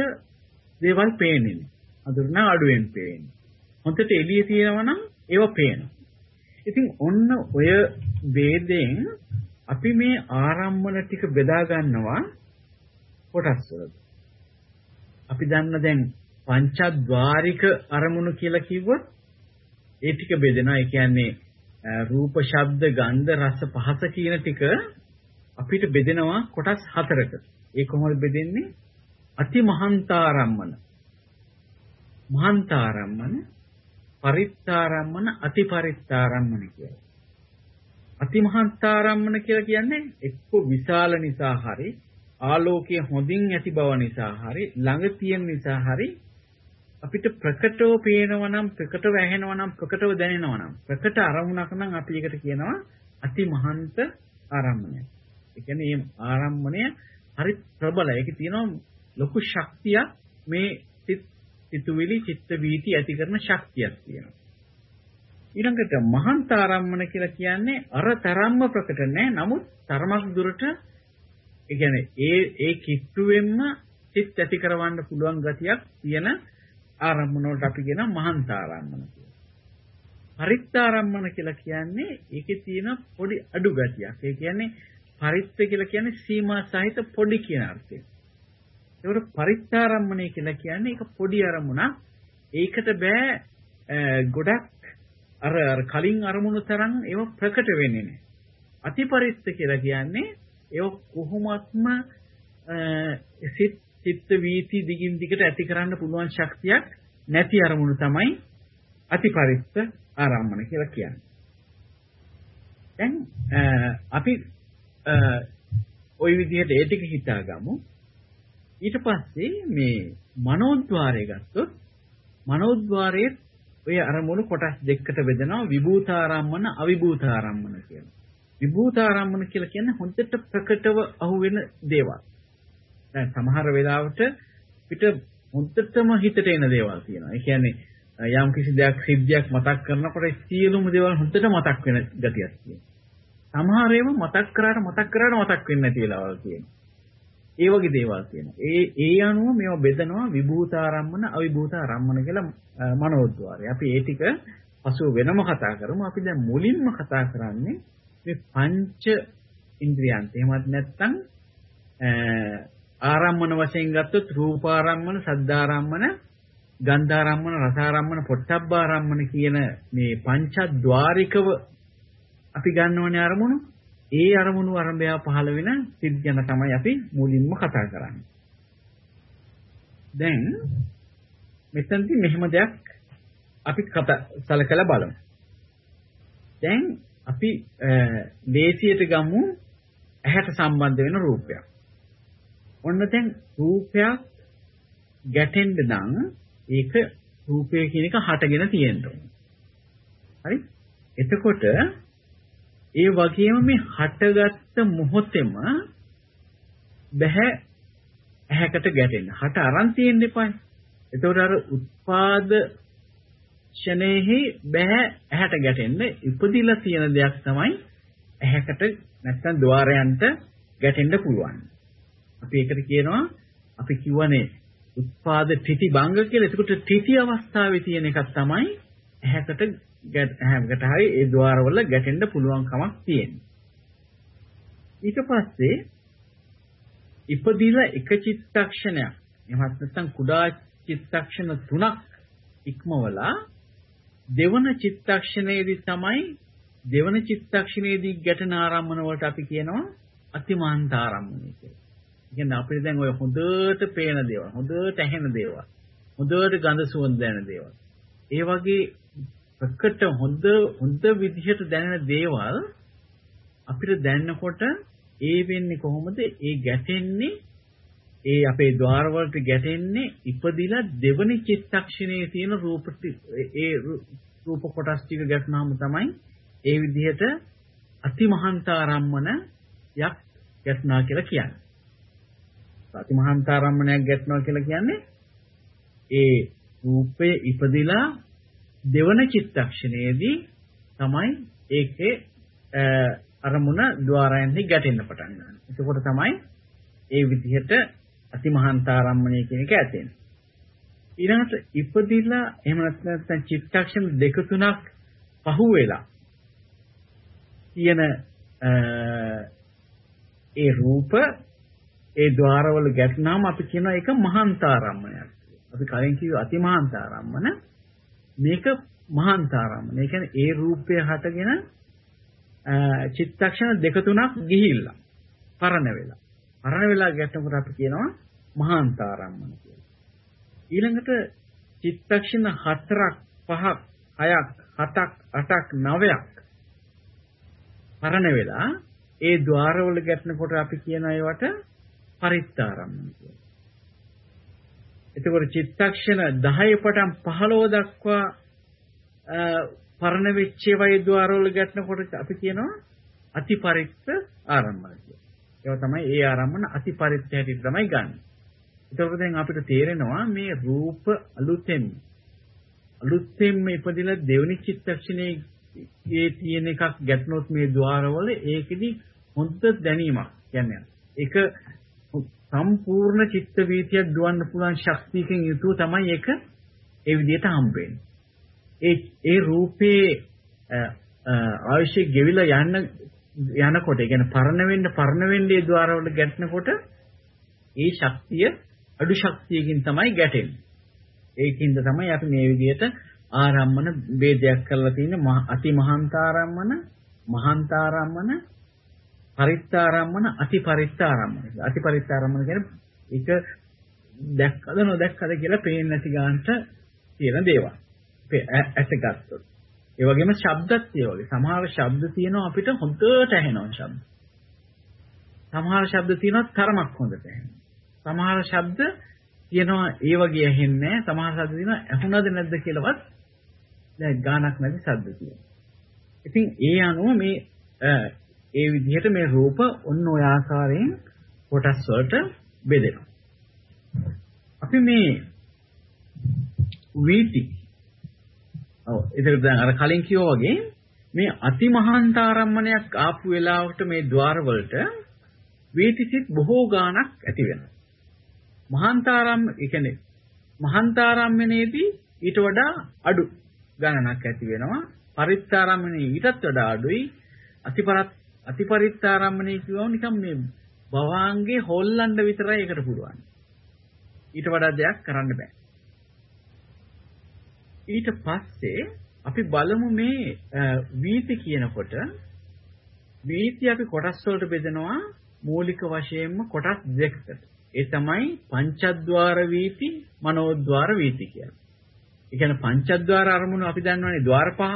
දේවල් පේන්නේ නැහැ. අඳුර නම් අඩුවෙන් පේන්නේ. හොඳට එළිය තියෙනවා නම් ඒව පේනවා. ඉතින් ඔන්න ඔය ભેදයෙන් අපි මේ ආරම්මන ටික බෙදා ගන්නවා කොටස් වලට. අපි දන්න දැන් පංචද්වාරික අරමුණු කියලා කිව්වොත් ඒ ටික බෙදෙනවා. ඒ කියන්නේ රූප, ශබ්ද, ගන්ධ, රස, පහස කියන ටික අපිට බෙදෙනවා කොටස් හතරකට. ඒ කොහොමද බෙදෙන්නේ? අති මහන්තාරම්මන. මහන්තාරම්මන, පරිත්තාරම්මන, අතිපරිත්තාරම්මන කියලා. අතිමහන්තාරම්මන කියලා කියන්නේ එක්ක විශාල නිසා හරි ආලෝකයේ හොඳින් ඇති බව නිසා හරි ළඟ තියෙන නිසා හරි අපිට ප්‍රකටව පේනවා නම් ප්‍රකටව ඇහෙනවා නම් ප්‍රකටව දැනෙනවා නම් ප්‍රකට අරමුණක් නම් අපි ඒකට කියනවා අතිමහන්ත ආරම්මණය. ඒ කියන්නේ මේ ආරම්මණය හරි ප්‍රබලයි. ඒකේ තියෙනවා ලොකු ශක්තියක් මේ සිතුවිලි චිත්ත වීති ඇති කරන ශක්තියක් තියෙනවා. ඊළඟට මහන්ත ආරම්මන කියලා කියන්නේ අර තරම්ම ප්‍රකට නැහැ. නමුත් තරමක් දුරට ඒ කියන්නේ ඒ ඒ කිට්ටුවෙන්ම සිත් ඇති කරවන්න පුළුවන් ගතියක් තියෙන ආරම්මන වලට අපි කියන මහන්ත ආරම්මන කියලා. පරිත්තාරම්මන කියලා කියන්නේ ඒකේ තියෙන පොඩි අඩු ගතියක්. ඒ කියන්නේ පරිත්ත කියලා කියන්නේ සීමා සහිත පොඩි කියන අර්ථය. ඒකට පරිත්තාරම්මණය කියලා කියන්නේ ඒක පොඩි අරමුණක්. ඒකට බෑ ගොඩක් අර අර කලින් අරමුණු තරම් ඒව ප්‍රකට වෙන්නේ නැහැ. අතිපරිත්ත කියලා කියන්නේ ඒව කොහොමත්ම සිත් චිත්ත වීති දිගින් දිගට ඇති කරන්න පුළුවන් ශක්තියක් නැති අරමුණු තමයි අතිපරිත්ත ආරම්මන කියලා කියන්නේ. දැන් අපි ওই විදිහට ඒ ටික හිතාගමු. ඊට පස්සේ මේ මනෝද්වාරය ගත්තොත් මනෝද්වාරයේ ඔය අරමුණු කොටස් දෙකකට බෙදෙනවා විභූතාරම්මන අවිභූතාරම්මන කියලා. විභූතාරම්මන කියලා කියන්නේ හොඳට ප්‍රකටව අහුවෙන දේවල්. දැන් සමහර වෙලාවට පිට හොඳටම හිතට එන දේවල් තියෙනවා. ඒ කියන්නේ යම් කිසි දෙයක් සිද්ධියක් මතක් කරනකොට සියලුම දේවල් හොඳට මතක් වෙන ගතියක් තියෙනවා. සමහර ඒවා මතක් කරාට මතක් කරාට මතක් වෙන්නේ නැති වෙලාවල් තියෙනවා. ඒ වගේ දේවල් තියෙනවා. ඒ ඒ අනුව මේවා බෙදනවා විභූතාරම්මන අවිභූතාරම්මන කියලා මනෝද්වාරය. අපි ඒ ටික පසුව වෙනම කතා කරමු. අපි දැන් මුලින්ම කතා කරන්නේ මේ පංච ඉන්ද්‍රියන්ත. එහෙමත් නැත්නම් ආරම්මන වශයෙන් ගත්තොත් රූපාරම්මන, සද්ධාරම්මන, ගන්ධාරම්මන, රසාරම්මන, පොට්ටබ්බාරම්මන කියන මේ පංචද්වාරිකව අපි ගන්නවනේ අරමුණු. ඒ අරමුණු ආරම්භය පහළ වෙන සිත් ගැන තමයි අපි මුලින්ම කතා කරන්නේ. දැන් මෙතනදි මෙහෙම දෙයක් අපි කතා සලකලා බලමු. දැන් අපි දේශියට ගමු ඇහැට සම්බන්ධ වෙන රූපයක්. ඔන්න දැන් රූපයක් ගැටෙන්න නම් ඒක රූපය කියන එක හටගෙන තියෙන්න ඕනේ. හරි? එතකොට ඒ වගේම මේ හටගත්ත මොහොතෙම බෑ ඇහැකට ගැටෙන්න. හට අරන් තියෙන්න එපායි. එතකොට අර උත්පාද ෂණේහි බෑ ඇහැට ගැටෙන්න ඉපදිලා තියෙන දෙයක් තමයි ඇහැකට නැත්නම් ద్వාරයන්ට ගැටෙන්න පුළුවන්. අපි ඒකට කියනවා අපි කියවනේ උත්පාද ත්‍ිටි භංග කියලා. එතකොට ත්‍ිටි අවස්ථාවේ තියෙන එකක් තමයි ඇහැකට හැමකට හරි ඒ ద్వාරවල ගැටෙන්න පුළුවන් කමක් තියෙනවා. ඊට පස්සේ ඉපදිලා එක චිත්තක්ෂණයක් එහෙමත් නැත්නම් කුඩා චිත්තක්ෂණ තුනක් ඉක්මවලා දෙවන චිත්තක්ෂණයේදී තමයි දෙවන චිත්තක්ෂණයේදී ගැටෙන ආරම්මන වලට අපි කියනවා අතිමාන්ත ආරම්මණය කියලා. කියන්නේ අපිට දැන් ඔය හොඳට පේන දේවල්, හොඳට ඇහෙන දේවල්, හොඳට ගඳ සුවඳ දැනෙන දේවල්. ඒ වගේ ප්‍රකට හොඳ හොඳ විදිහට දැනෙන දේවල් අපිට දැනනකොට ඒ වෙන්නේ කොහොමද? ඒ ගැටෙන්නේ ඒ අපේ ద్వාර වලට ගැටෙන්නේ ඉපදිලා දෙවනි චිත්තක්ෂණයේ තියෙන රූප ඒ රූප කොටස් ටික ගැටුනහම තමයි ඒ විදිහට අතිමහන්තාරම්මන යක් ගැටුණා කියලා කියන්නේ. අතිමහන්තාරම්මනයක් ගැටුණා කියලා කියන්නේ ඒ රූපය ඉපදිලා දෙවන චිත්තක්ෂණයේදී තමයි ඒකේ අරමුණ ద్వාරයෙන්හි ගැටෙන්න පටන් ගන්නවා. එතකොට තමයි ඒ විදිහට අතිමහන්තාරම්මණය කියන එක ඇතෙන්නේ. ඊළඟට ඉපදිලා එහෙම නැත්නම් චිත්තක්ෂණ දෙක තුනක් පහුවෙලා තියෙන ඒ රූප ඒ ద్వාරවල ගැටුණාම අපි කියනවා ඒක මහන්තාරම්මණයක්. අපි කලින් කිව්ව අතිමහන්තාරම්මන මේක මහන්තාරම්මන. ඒ කියන්නේ ඒ රූපය හටගෙන චිත්තක්ෂණ දෙක තුනක් ගිහිල්ලා පරණ වෙලා. පරණ වෙලා ගැටෙනකොට අපි කියනවා මහාන්තාරම්මන කියලා. ඊළඟට චිත්තක්ෂණ හතරක් පහක් හයක් හතක් අටක් නවයක් පරණ වෙලා ඒ ద్వාරවල ගැටෙනකොට අපි කියන ඒවට පරිත්තාරම්මන කියලා. එතකොට චිත්තක්ෂණ 10 පටන් 15 දක්වා පරණ වෙච්ච වයි ద్వාරවල ගැටනකොට අපි කියනවා අතිපරිත්ත ආරම්භන කියලා. ඒවා තමයි ඒ ආරම්භන අතිපරිත්ත හැටියට තමයි ගන්න. ඒතකොට දැන් අපිට තේරෙනවා මේ රූප අලුතෙන් අලුතෙන් ඉපදිලා දෙවනි චිත්තක්ෂණයේ ඒ තියෙන එකක් ගැටනොත් මේ ద్వාරවල ඒකෙදි හොඳ දැනීමක් කියන්නේ. ඒක සම්පූර්ණ චිත්ත වීතියක් දුවන්න පුළුවන් ශක්තියකින් යුතුව තමයි ඒක ඒ විදිහට හම්බෙන්නේ. ඒ ඒ රූපේ අවශ්‍ය ගෙවිලා යන්න යනකොට, ඒ කියන්නේ පරණ වෙන්න පරණ වෙන්නේ ద్వාරවල ගැටෙනකොට ඒ ශක්තිය අඩු ශක්තියකින් තමයි ගැටෙන්නේ. ඒකින්ද තමයි අපි මේ විදිහට ආරම්මන ભેදයක් කරලා තියෙන අති මහන්තාරම්මන, මහන්තාරම්මන පරිත්තාරම්මන අති පරිත්තාරම්මන. අති පරිත්තාරම්මන කියන්නේ ඒක දැක්කද නොදැක්කද කියලා පේන්නේ නැති ගන්නට තියෙන දේවල්. ඇස ගත්තොත්. ඒ වගේම ශබ්දත් ඒ වගේ. සමහර ශබ්ද තියෙනවා අපිට හොඳට ඇහෙනවා ශබ්ද. සමහර ශබ්ද තියෙනවා තරමක් හොඳට ඇහෙනවා. සමහර ශබ්ද තියෙනවා ඒ වගේ ඇහෙන්නේ නැහැ. සමහර ශබ්ද තියෙනවා ඇහුණද නැද්ද කියලාවත් දැන් ගානක් නැති ශබ්ද තියෙනවා. ඉතින් ඒ අනුව මේ ඒ විදිහට මේ රූප ඔන්න ඔය ආකාරයෙන් කොටස් වලට බෙදෙනවා. අපි මේ වීති ඔව් ඒක දැන් අර කලින් කිව්වා වගේ මේ අතිමහාන්තාරම්මණයක් ආපු වෙලාවට මේ ద్వාර වලට වීතිසිත බොහෝ ගාණක් ඇති වෙනවා. මහාන්තාරම් ඒ කියන්නේ මහාන්තාරම්මනේදී ඊට වඩා අඩු ගණනක් ඇති වෙනවා. පරිත්තාරම්මනේ ඊටත් වඩා අඩුයි. අතිපරත් අතිපරිත්තාරම්මනේ කියවම නිකන් මේ භවාංගේ හොල්ලන්න විතරයි ඒකට පුළුවන්. ඊට වඩා දෙයක් කරන්න බෑ. ඊට පස්සේ අපි බලමු මේ වීති කියනකොට වීති අපි කොටස් වලට බෙදනවා මූලික වශයෙන්ම කොටස් දෙකකට. ඒ තමයි පංචද්වාර වීති, මනෝද්වාර වීති කියලා. ඒ කියන්නේ පංචද්වාර අරමුණු අපි දන්නවනේ ద్వාර පහ.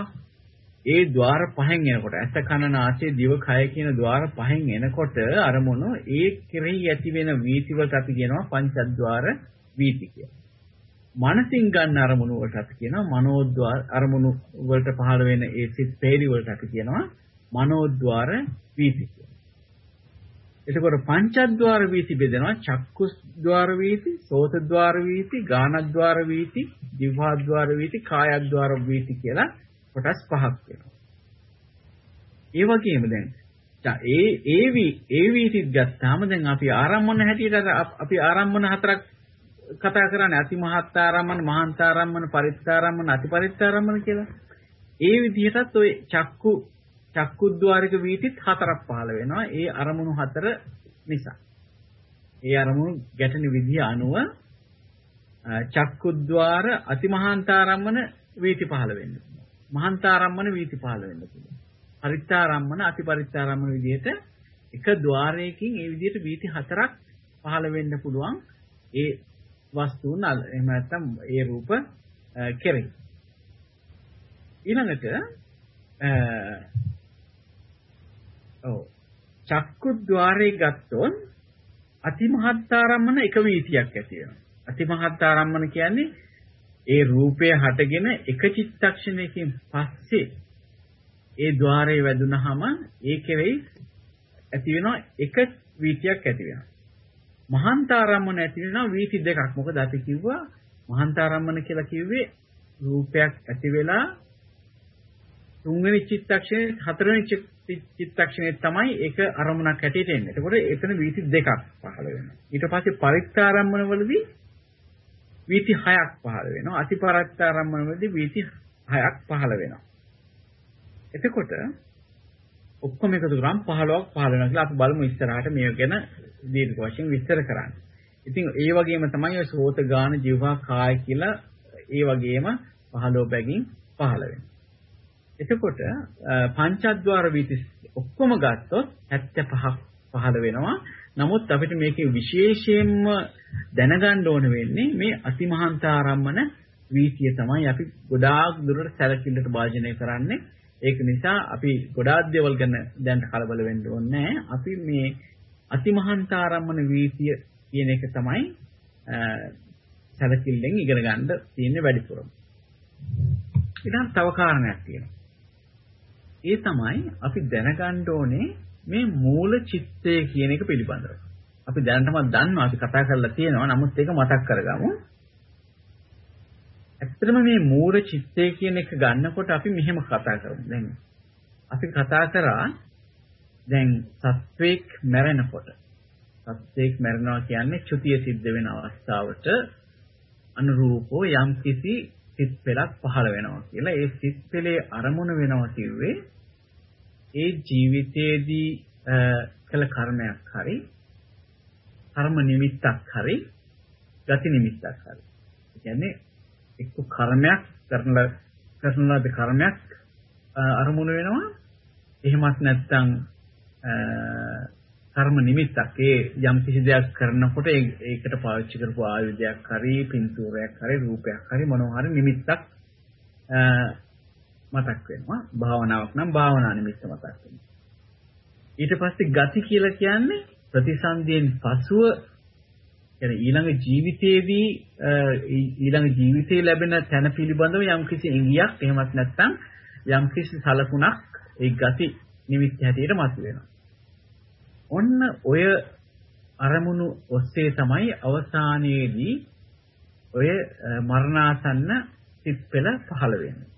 ඒ ద్వාර පහෙන් එනකොට ඇස කන නාසය දිව කය කියන ద్వාර පහෙන් එනකොට අරමුණු ඒ කෙරෙහි ඇති වෙන වීති වලට අපි කියනවා පංචද්වාර වීති කියලා. මනසින් ගන්න අරමුණු වලට අපි කියනවා මනෝද්වාර අරමුණු වලට පහළ වෙන ඒ සිත් පේරි වලට අපි කියනවා මනෝද්වාර වීති කියලා. එතකොට පංචද්වාර වීති බෙදෙනවා චක්කුස් ద్వාර වීති, සෝත ద్వාර වීති, ගානද්වාර වීති, දිවහාද්වාර වීති, කායද්වාර වීති කියලා කොටස් පහක් වෙනවා. ඒ වගේම දැන් ඒ ඒ වී ඒ වීතිත් ගත්තාම දැන් අපි ආරම්මන හැටියට අපි ආරම්මන හතරක් කතා කරන්නේ අතිමහත්තාරම්මන, මහාන්තාරම්මන, පරිත්තාරම්මන, අතිපරිත්තාරම්මන කියලා. ඒ විදිහටත් ওই චක්කු චක්කුද්්වාරික වීතිත් හතරක් පහළ වෙනවා. ඒ අරමුණු හතර නිසා. ඒ අරමුණු ගැටෙන විදිහ අනුව චක්කුද්්වාර අතිමහාන්තාරම්මන වීති පහළ වෙන්න පුළුවන්. මහාන්තාරම්මන වීති පහළ වෙන්න පුළුවන්. පරිත්තාරම්මන අතිපරිත්තාරම්මන විදිහට එක ద్వාරයකින් ඒ විදිහට වීති හතරක් පහළ වෙන්න පුළුවන්. ඒ වස්තුන් එහෙම නැත්නම් ඒ රූප කෙරෙහි. ඊළඟට ඔව් චක්කුද්්වාරේ ගත්තොත් අතිමහත්තාරම්මන එක වීතියක් ඇති වෙනවා. අතිමහත්තාරම්මන කියන්නේ ඒ රූපය හටගෙන එක චිත්තක්ෂණයකින් පස්සේ ඒ ద్వාරයේ වැදුනහම ඒ කෙරෙහි ඇති වෙනවා එක වීතියක් ඇති වෙනවා. මහන්තාරම්මන ඇති වෙනවා වීති දෙකක්. මොකද අපි කිව්වා මහන්තාරම්මන කියලා කිව්වේ රූපයක් ඇති වෙලා තුන්වෙනි චිත්තක්ෂණේ හතරවෙනි චිත්තක්ෂණේ තමයි ඒක අරමුණක් හැටියට එන්නේ. එතකොට එතන වීති දෙකක් පහළ වෙනවා. ඊට පස්සේ පරිත්තාරම්මන වලදී වීති හයක් පහළ වෙනවා. අතිපරිත්තාරම්මන වලදී වීති හයක් පහළ වෙනවා. එතකොට ඔක්කොම එකතු කරාම 15ක් පහළ වෙනවා කියලා අපි බලමු ඉස්සරහට මේක ගැන දීර්ඝ වශයෙන් විස්තර කරන්න. ඉතින් ඒ වගේම තමයි ඔය සෝත ගාන ජීවහා කාය කියලා ඒ වගේම 15 බැගින් පහළ වෙනවා. එතකොට පංචද්වාර වීති ඔක්කොම ගත්තොත් 75ක් පහළ වෙනවා. නමුත් අපිට මේකේ විශේෂයෙන්ම දැනගන්න ඕන වෙන්නේ මේ අතිමහන්තාරම්මන වීතිය තමයි අපි ගොඩාක් දුරට සැලකිල්ලට භාජනය කරන්නේ. ඒක නිසා අපි ගොඩාක් දේවල් ගැන දැන් කලබල වෙන්න ඕනේ අපි මේ අතිමහන්තාරම්මන වීතිය කියන එක තමයි සැලකිල්ලෙන් ඉගෙන ගන්න තියෙන්නේ වැඩිපුරම. ඊට තව කාරණයක් තියෙනවා. ඒ තමයි අපි දැනගන්න ඕනේ මේ මූල චිත්තය කියන එක පිළිබඳව. අපි දැනටමත් දන්නවා අපි කතා කරලා තියෙනවා නමුත් ඒක මතක් කරගමු. ඇත්තටම මේ මූල චිත්තය කියන එක ගන්නකොට අපි මෙහෙම කතා කරමු. දැන් අපි කතා කරා දැන් සත්වයක් මැරෙනකොට සත්වයක් මැරෙනවා කියන්නේ චුතිය සිද්ධ වෙන අවස්ථාවට අනුරූපව යම්කිසි සිත් පෙළක් පහළ වෙනවා කියලා. ඒ සිත් පෙළේ අරමුණ වෙනවා කිව්වේ ඒ ජීවිතයේදී කළ කර්මයක් හරි කර්ම නිමිත්තක් හරි ගති නිමිත්තක් හරි. ඒ කියන්නේ එක්ක කර්මයක් කරන කරන ලද කර්මයක් අරමුණු වෙනවා. එහෙමත් නැත්නම් කර්ම නිමිත්තක් ඒ යම් කිසි දෙයක් කරනකොට ඒකට පාවිච්චි කරපු ආයුධයක් හරි පින්තූරයක් හරි රූපයක් හරි මොනවා හරි නිමිත්තක් මතක් වෙනවා භාවනාවක් නම් භාවනා නිමිත්ත මතක් වෙනවා ඊට පස්සේ ගති කියලා කියන්නේ ප්‍රතිසන්දියෙන් පසුව يعني ඊළඟ ජීවිතයේදී ඊළඟ ජීවිතයේ ලැබෙන තැන පිළිබඳව යම්කිසි ඉඟියක් එහෙමත් නැත්නම් යම්කිසි සලකුණක් ඒ ගති නිමිත්ත හැටියට මතුවෙනවා ඔන්න ඔය අරමුණු ඔස්සේ තමයි අවසානයේදී ඔය මරණාසන්න සිත් පෙළ පහළ වෙන්නේ.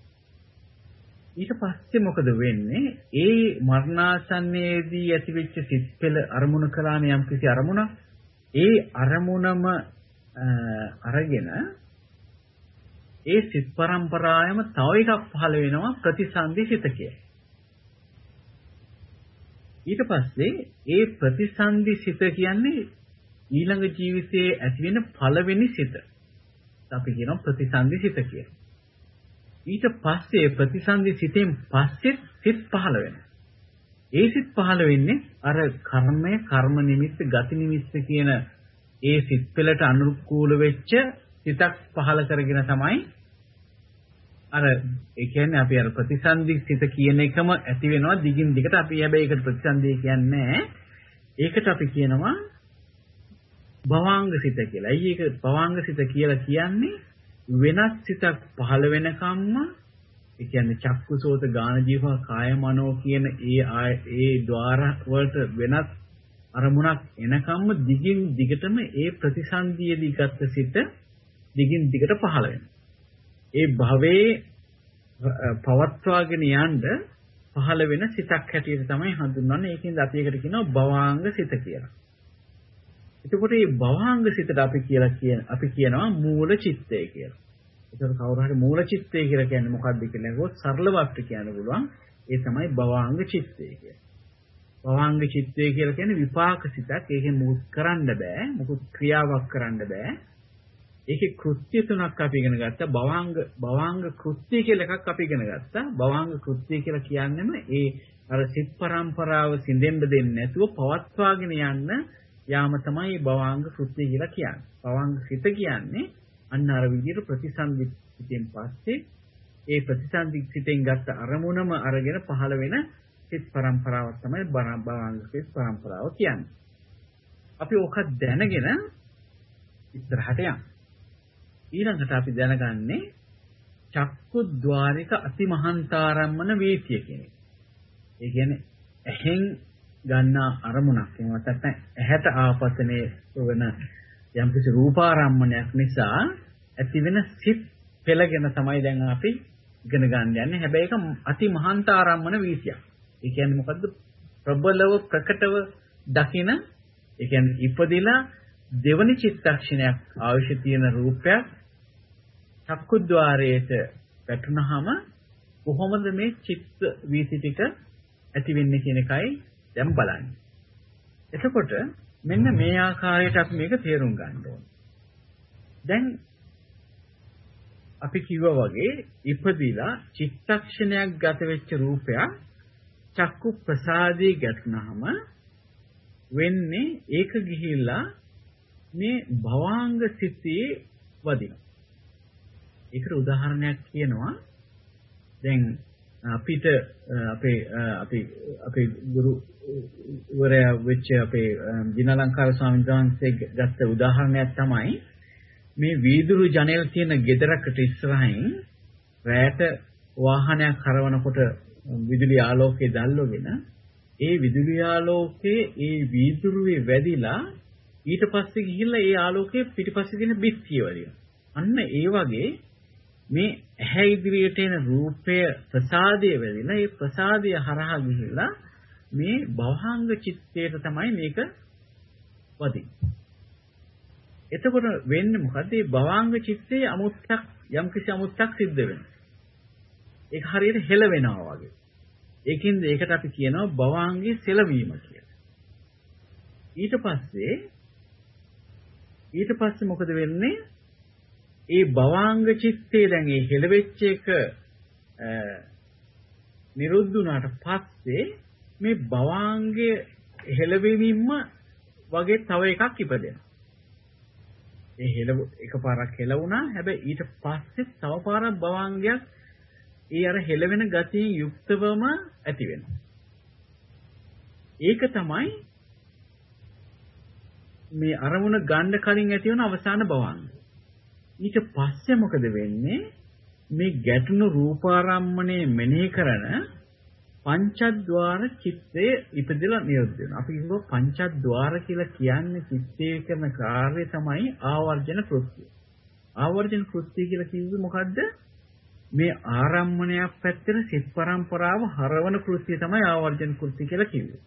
ඊට පස්සේ මොකද වෙන්නේ? ඒ මරණාසන්නයේදී ඇතිවෙච්ච සිත් පෙළ අරමුණු කළාම යම් කිසි අරමුණක් ඒ අරමුණම අරගෙන ඒ සිත් පරම්පරාවම තව එකක් පහළ වෙනවා ප්‍රතිසන්දි සිත කියලා. ඊට පස්සේ ඒ ප්‍රතිසන්දි සිත කියන්නේ ඊළඟ ජීවිතයේ ඇති වෙන පළවෙනි සිත. අපි කියනවා ප්‍රතිසන්දි සිත කියලා. ඊට පස්සේ ප්‍රතිසන්දි සිතෙන් පස්සේ සිත් පහළ වෙනවා. ඒ සිත් පහළ වෙන්නේ අර කර්මය, කර්ම නිමිත්ත, ගති නිමිත්ත කියන ඒ සිත් පෙළට අනුකූල වෙච්ච සිතක් පහළ කරගෙන තමයි අර ඒ කියන්නේ අපි අර ප්‍රතිසන්දි සිත කියන එකම ඇති වෙනවා දිගින් දිගට අපි හැබැයි ඒකට ප්‍රතිසන්දිය කියන්නේ ඒකට අපි කියනවා භවාංග සිත කියලා. අයි ඒක භවාංග සිත කියලා කියන්නේ වෙනස් සිතක් පහළ වෙනකම්ම ඒ කියන්නේ චක්කුසෝත ගාන ජීවා කාය මනෝ කියන ඒ ඒ ద్వාර වලට වෙනස් අරමුණක් එනකම්ම දිගින් දිගටම ඒ ප්‍රතිසන්දියේදී ගත්ත සිත දිගින් දිගට පහළ වෙනවා. ඒ භවයේ පවත්වාගෙන යන්න පහළ වෙන සිතක් හැටියට තමයි හඳුන්වන්නේ. ඒකෙන්ද අපි ඒකට කියනවා භවාංග සිත කියලා. එතකොට මේ භවාංග සිතට අපි කියලා කියන අපි කියනවා මූල චිත්තය කියලා. ඒතර කවුරු හරි මූල චිත්තය කියලා කියන්නේ මොකක්ද කියලා නේද? සරලව අපිට කියන්න පුළුවන්. ඒ තමයි භවාංග චිත්තය කියලා. භවාංග චිත්තය කියලා කියන්නේ විපාක සිතක්. ඒකෙන් මුකුත් කරන්න බෑ. මුකුත් ක්‍රියාවක් කරන්න බෑ. ඒකේ කෘත්‍ය තුනක් අපි ඉගෙන ගත්තා. භවාංග භවාංග කෘත්‍ය කියලා එකක් අපි ඉගෙන ගත්තා. භවාංග කෘත්‍ය කියලා කියන්නේම ඒ අර සිත් පරම්පරාව සිඳෙන්න දෙන්නේ නැතුව පවත්වාගෙන යන්න යාම තමයි භවාංග කෘත්‍ය කියලා කියන්නේ. භවාංග සිත කියන්නේ අන්න අර විදිහට ප්‍රතිසන්දි සිතෙන් පස්සේ ඒ ප්‍රතිසන්දි සිතෙන් ගත්ත අරමුණම අරගෙන පහළ වෙන සිත් පරම්පරාවක් තමයි භවාංග සිත් පරම්පරාව කියන්නේ. අපි ඕක දැනගෙන ඉස්සරහට යමු. ඊළඟට අපි දැනගන්නේ චක්කුද්්වාරික අතිමහන්තාරම්මන වීතිය කියන එක. ඒ කියන්නේ ඇහෙන් ගන්නා අරමුණක් එහෙමත් නැත්නම් ඇහැට ආපතනේ වන යම්කිසි රූපාරම්මණයක් නිසා ඇතිවෙන සිත් පෙළගෙන තමයි දැන් අපි ඉගෙන ගන්න යන්නේ. හැබැයි ඒක අතිමහන්තාරම්මන වීතියක්. ඒ කියන්නේ මොකද්ද? ප්‍රබලව ප්‍රකටව දකින ඒ කියන්නේ ඉපදිලා දෙවනි චිත්තක්ෂණයක් අවශ්‍ය තියෙන රූපයක් චක්කුද්්වාරයේට වැටුනහම කොහොමද මේ චිත්ත වීති ටික ඇති වෙන්නේ කියන එකයි දැන් බලන්නේ. එතකොට මෙන්න මේ ආකාරයට අපි මේක තේරුම් ගන්න ඕනේ. දැන් අපි කිව්වා වගේ ඉපදිලා චිත්තක්ෂණයක් ගත වෙච්ච රූපයක් චක්කු ප්‍රසාදේ ගැටුනහම වෙන්නේ ඒක ගිහිල්ලා මේ භවාංග සිතේ වදිනවා. ඒකට උදාහරණයක් කියනවා දැන් අපිට අපේ අපි අපේ ගුරු වරයා වෙච්ච අපේ දිනලංකාර ස්වාමීන් වහන්සේ ගත්ත උදාහරණයක් තමයි මේ වීදුරු ජනෙල් තියෙන ගෙදරකට ඉස්සරහින් රැයට වාහනයක් කරවනකොට විදුලි ආලෝකය දැල්වගෙන ඒ විදුලි ආලෝකයේ ඒ වීදුරුවේ වැදිලා ඊට පස්සේ ගිහිල්ලා ඒ ආලෝකයේ පිටිපස්සේ තියෙන බිත්තිය වදිනවා. අන්න ඒ වගේ මේ ඇහැ ඉදිරියට එන රූපය ප්‍රසාදයේ වැදිලා ඒ ප්‍රසාදය හරහා ගිහිල්ලා මේ භවහංග චිත්තයට තමයි මේක වදින්නේ. එතකොට වෙන්නේ මොකද? මේ භවංග චිත්තයේ අමුත්තක් යම්කිසි අමුත්තක් සිද්ධ වෙනවා. ඒක හරියට හෙල වෙනවා වගේ. ඒකින්ද ඒකට අපි කියනවා භවංගයේ සෙලවීම කියලා. ඊට පස්සේ ඊට පස්සේ මොකද වෙන්නේ? ඒ භවාංග චිත්තේ දැන් ඒ හෙලවෙච්ච එක නිරුද්ධ වුණාට පස්සේ මේ භවාංගයේ හෙලවෙමින්ම වගේ තව එකක් ඉපදෙනවා. ඒ හෙල එකපාරක් හෙලවුණා. හැබැයි ඊට පස්සේ තව පාරක් භවාංගයක් ඒ අර හෙලවෙන ගතියෙන් යුක්තවම ඇති වෙනවා. ඒක තමයි මේ අරමුණ ගන්න කලින් ඇති වුණ අවසාන භවංග. ඊට පස්සේ මොකද වෙන්නේ? මේ ගැටුණු රූපාරම්මණය මෙනෙහි කරන පංචද්වාර චිත්තයේ ඉපදෙලා නිරුද්ධ වෙනවා. අපි කියනවා පංචද්වාර කියලා කියන්නේ චිත්තයේ කරන කාර්යය තමයි ආවර්ජන කෘත්‍යය. ආවර්ජන කෘත්‍ය කියලා කිව්වේ මොකද්ද? මේ ආරම්මණයක් පැත්තට සිත් පරම්පරාව හරවන කෘත්‍යය තමයි ආවර්ජන කෘත්‍ය කියලා කිව්වේ.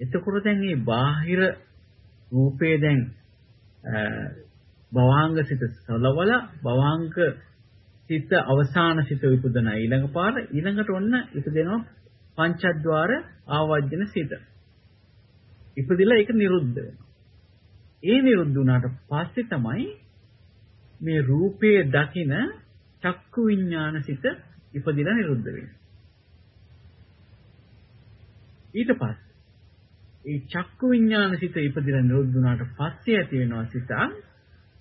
එතකොට දැන් මේ බාහිර රූපේ දැන් භවාංග සිත සලවල භවාංග සිත අවසාන සිත උපදන ඊළඟ පාර ඊළඟට ඔන්න ඉපදෙනවා පංචද්වාර ආවර්ජන සිත. ඉපදිලා ඒක නිරුද්ධ වෙනවා. ඒ නිරුද්ධ වුණාට පස්සේ තමයි මේ රූපයේ දකින චක්කු විඥාන සිත ඉපදිලා නිරුද්ධ වෙන්නේ. ඊට පස්සේ ඒ චක්කු විඥාන සිත ඉපදිලා නිරුද්ධ වුණාට පස්සේ ඇති වෙනවා සිත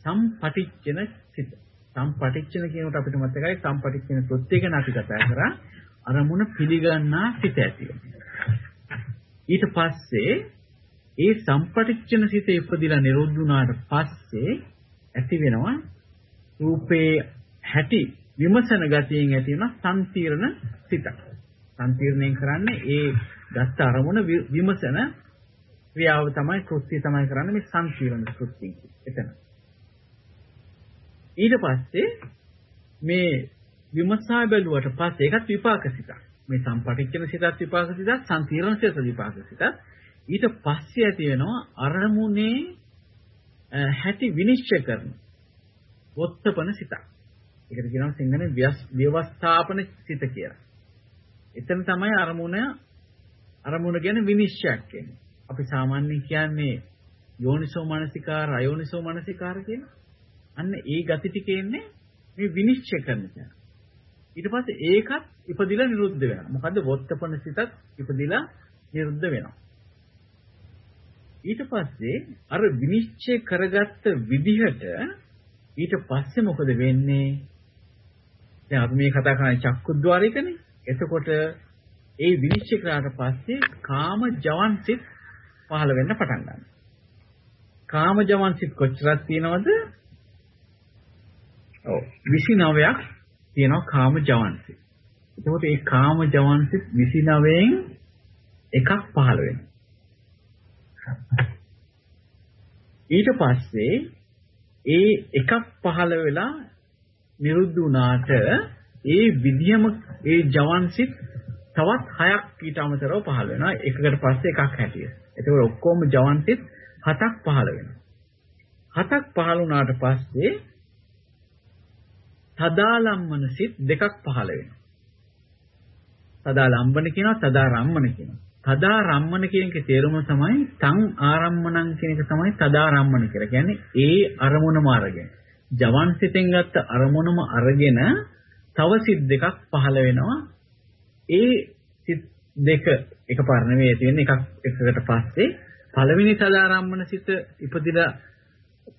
සම්පටිච්චන සිත. සම්පටිච්චන කියනකොට අපිට මතකයි සම්පටිච්චන කෘත්‍ය ගැන අපි කතා කරා අරමුණ පිළිගන්නා සිත ඇති ඊට පස්සේ ඒ සම්පටිච්චන සිත ඉපදිලා නිරුද්ධ වුණාට පස්සේ ඇති වෙනවා රූපේ හැටි විමසන ගතියෙන් ඇති වෙන සම්තිරණ සිතක්. සම්තිරණයෙන් කරන්නේ ඒ ගත්ත අරමුණ විමසන ක්‍රියාව තමයි කෘත්‍ය තමයි කරන්නේ මේ සංකීර්ණ කෘත්‍ය එතන. ඊට පස්සේ මේ විමසා බැලුවට පස්සේ ඒකත් විපාක සිතක්. මේ සම්පටිච්ඡන සිතත් විපාක සිතක්, සංකීර්ණ සිතත් විපාක සිතක්. ඊට පස්සේ ඇති වෙනවා අරමුණේ හැටි විනිශ්චය කරන වොත්තපන සිතක්. ඒකට කියනවා සිංහලෙන් ව්‍යවස්ථාපන සිත කියලා. එතන තමයි අරමුණ අරමුණ ගැන විනිශ්චයක් කියන්නේ. අපි සාමාන්‍යයෙන් කියන්නේ යෝනිසෝ මනසිකාර අයෝනිසෝ මනසිකාර කියන. අන්න ඒ ගති ටික එන්නේ මේ විනිශ්චය කරන තැන. ඊට පස්සේ ඒකත් ඉපදිලා නිරුද්ධ වෙනවා. මොකද්ද? වොත්තපන සිතත් ඉපදිලා නිරුද්ධ වෙනවා. ඊට පස්සේ අර විනිශ්චය කරගත්ත විදිහට ඊට පස්සේ මොකද වෙන්නේ? දැන් අපි මේ කතා කරන්නේ චක්කුද්්වාරයකනේ. එතකොට ඒ විනිශ්චය කරාට පස්සේ කාම ජවන් සිත් පහළ වෙන්න පටන් ගන්නවා. කාම ජවන් සිත් කොච්චරක් තියෙනවද? ඔව් 29ක් තියෙනවා කාම ජවන් සිත්. එතකොට මේ කාම ජවන් සිත් 29න් එකක් පහළ වෙනවා. ඊට පස්සේ ඒ එකක් පහළ වෙලා නිරුද්ධ වුණාට ඒ විදියම ඒ ජවන්සිට තවත් හයක් ඊට අමතරව පහළ වෙනවා එකකට පස්සේ එකක් හැටියට. ඒකවල ඔක්කොම ජවන්සිට හතක් පහළ වෙනවා. හතක් පහළ වුණාට පස්සේ තදාලම්මන සිත් දෙකක් පහළ වෙනවා. තදාලම්බන කියනවා තදාරම්මන කියනවා. තදා රම්මන කියන එකේ තේරුම තමයි තං ආරම්මණං කියන එක තමයි තදා රම්මන කියලා. කියන්නේ ඒ අරමුණම අරගෙන. ජවන් සිතෙන් ගත්ත අරමුණම අරගෙන තව සිත් දෙකක් පහළ වෙනවා. ඒ සිත් දෙක එකපාර නෙවෙයි තියෙන්නේ එකක් එකකට පස්සේ පළවෙනි සදාරම්මන සිත ඉපදිලා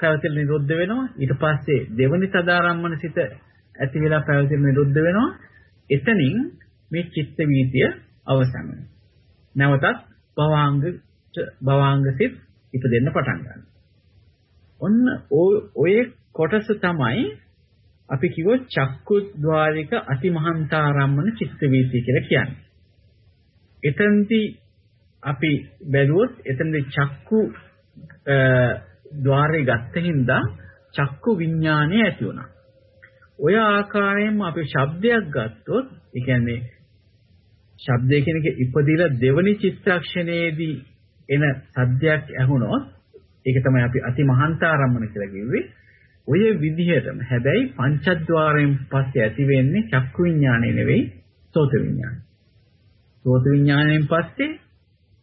පැවතිල නිරුද්ධ වෙනවා. ඊට පස්සේ දෙවෙනි සදාරම්මන සිත ඇති වෙලා පැවතිල නිරුද්ධ වෙනවා. එතනින් මේ චිත්ත වීතිය අවසන් වෙනවා. නැවතත් භවාංග භවාංග සිත් ඉපදෙන්න පටන් ගන්නවා. ඔන්න ඔය කොටස තමයි අපි කිව්ව චක්කුද්්වාරික අතිමහන්තාරම්මන චිත්ත වීතිය කියලා කියන්නේ. එතෙන්දී අපි බැලුවොත් එතෙන්දී චක්කු ద్వාරය ගත්ත හින්දා චක්කු විඥානය ඇති වුණා. ඔය ආකාරයෙන්ම අපි ශබ්දයක් ගත්තොත් ඒ කියන්නේ ශබ්දය කියන එක ඉපදිලා දෙවනි චිත්තක්ෂණයේදී එන සද්දයක් ඇහුනොත් ඒක තමයි අපි අතිමහන්තාරම්මන කියලා කිව්වේ. ඔය විදිහටම හැබැයි පංචද්වාරයෙන් පස්සේ ඇති වෙන්නේ චක්කු විඥානය නෙවෙයි සෝත විඥානය. සෝත විඥාණයෙන් පස්සේ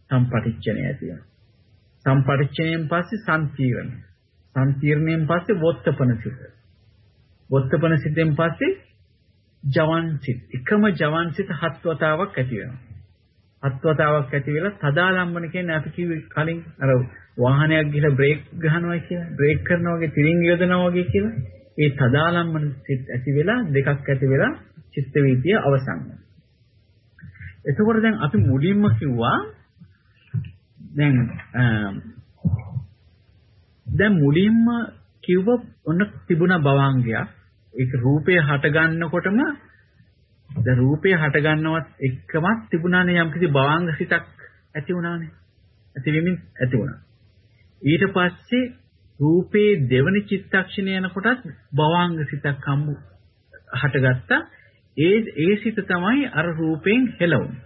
සම්පටිච්ඡනය ඇති වෙනවා. සම්පටිච්ඡනයෙන් පස්සේ සම්තිරණ. සම්තිරණයෙන් පස්සේ වොත්තපන සිත. වොත්තපන සිතෙන් පස්සේ ජවන්සිත එකම ජවන්සිත හත් වතාවක් ඇති වෙනවා. හත් වතාවක් ඇති වෙලා තදාලම්බන කියන්නේ අපි කිව්වේ කලින් අර වාහනයක් ගිහලා බ්‍රේක් ගහනවා කියලා බ්‍රේක් කරනවා වගේ තිරින් යොදනවා වගේ කියලා ඒ තදාලම්බන සිත් ඇති වෙලා දෙකක් ඇති වෙලා චිත්ත වීතිය අවසන් වෙනවා. එතකොට දැන් අපි මුලින්ම කිව්වා දැන් දැන් මුලින්ම කිව්ව ඔන්න තිබුණා භවංගයක් ඒක රූපය හට ගන්නකොටම ද රූපය හට ගන්නවත් එක්කමත් තිබුණානේ යම්කිසි භවංග සිතක් ඇති වුණානේ. ඇති වෙමින් ඇති වුණා. ඊට පස්සේ රූපේ දෙවනි චිත්තක්ෂණය යනකොටත් භවංග සිතක් හම්බු හටගත්තා. ඒ ඒ සිත තමයි අර රූපෙන් හෙලවුනේ.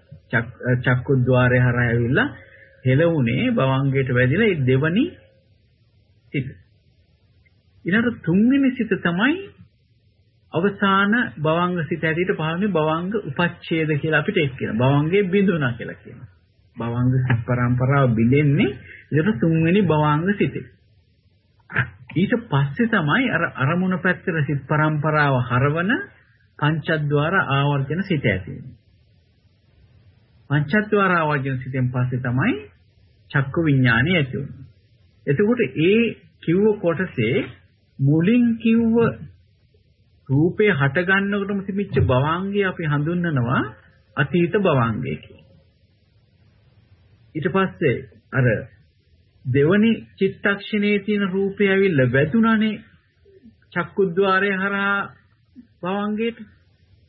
චක්කුද්්වාරය හරහා ඇවිල්ලා හෙලවුනේ භවංගයට වැදිලා ඒ දෙවනි සිත. ඊළඟ තුන්වෙනි සිත තමයි අවසාන භවංග සිත ඇටියට පහළනේ භවංග උපච්ඡේද කියලා අපිට ඒක කියනවා. භවංගේ බිඳුණා කියලා කියනවා. භවංග සිත් පරම්පරාව බිඳෙන්නේ ඒක තුන්වෙනි භවංග සිතේ. ඊට පස්සේ තමයි අර අරමුණ පැත්තට සිත් පරම්පරාව හරවන පංචද්වාර ආවර්ජන සිත ඇති වෙන්නේ. පංචද්වාර ආවර්ජන සිතෙන් පස්සේ තමයි චක්කු විඥානය ඇති වෙන්නේ. එතකොට ඒ කිව්ව කොටසේ මුලින් කිව්ව රූපේ හට ගන්නකොටම තිබිච්ච භවංගය අපි හඳුන්වනවා අතීත භවංගය කියලා. ඊට පස්සේ අර දෙවනි චිත්තක්ෂණයේ තියෙන රූපය ඇවිල්ලා වැදුනානේ චක්කුද්්වාරය හරහා භවංගයට.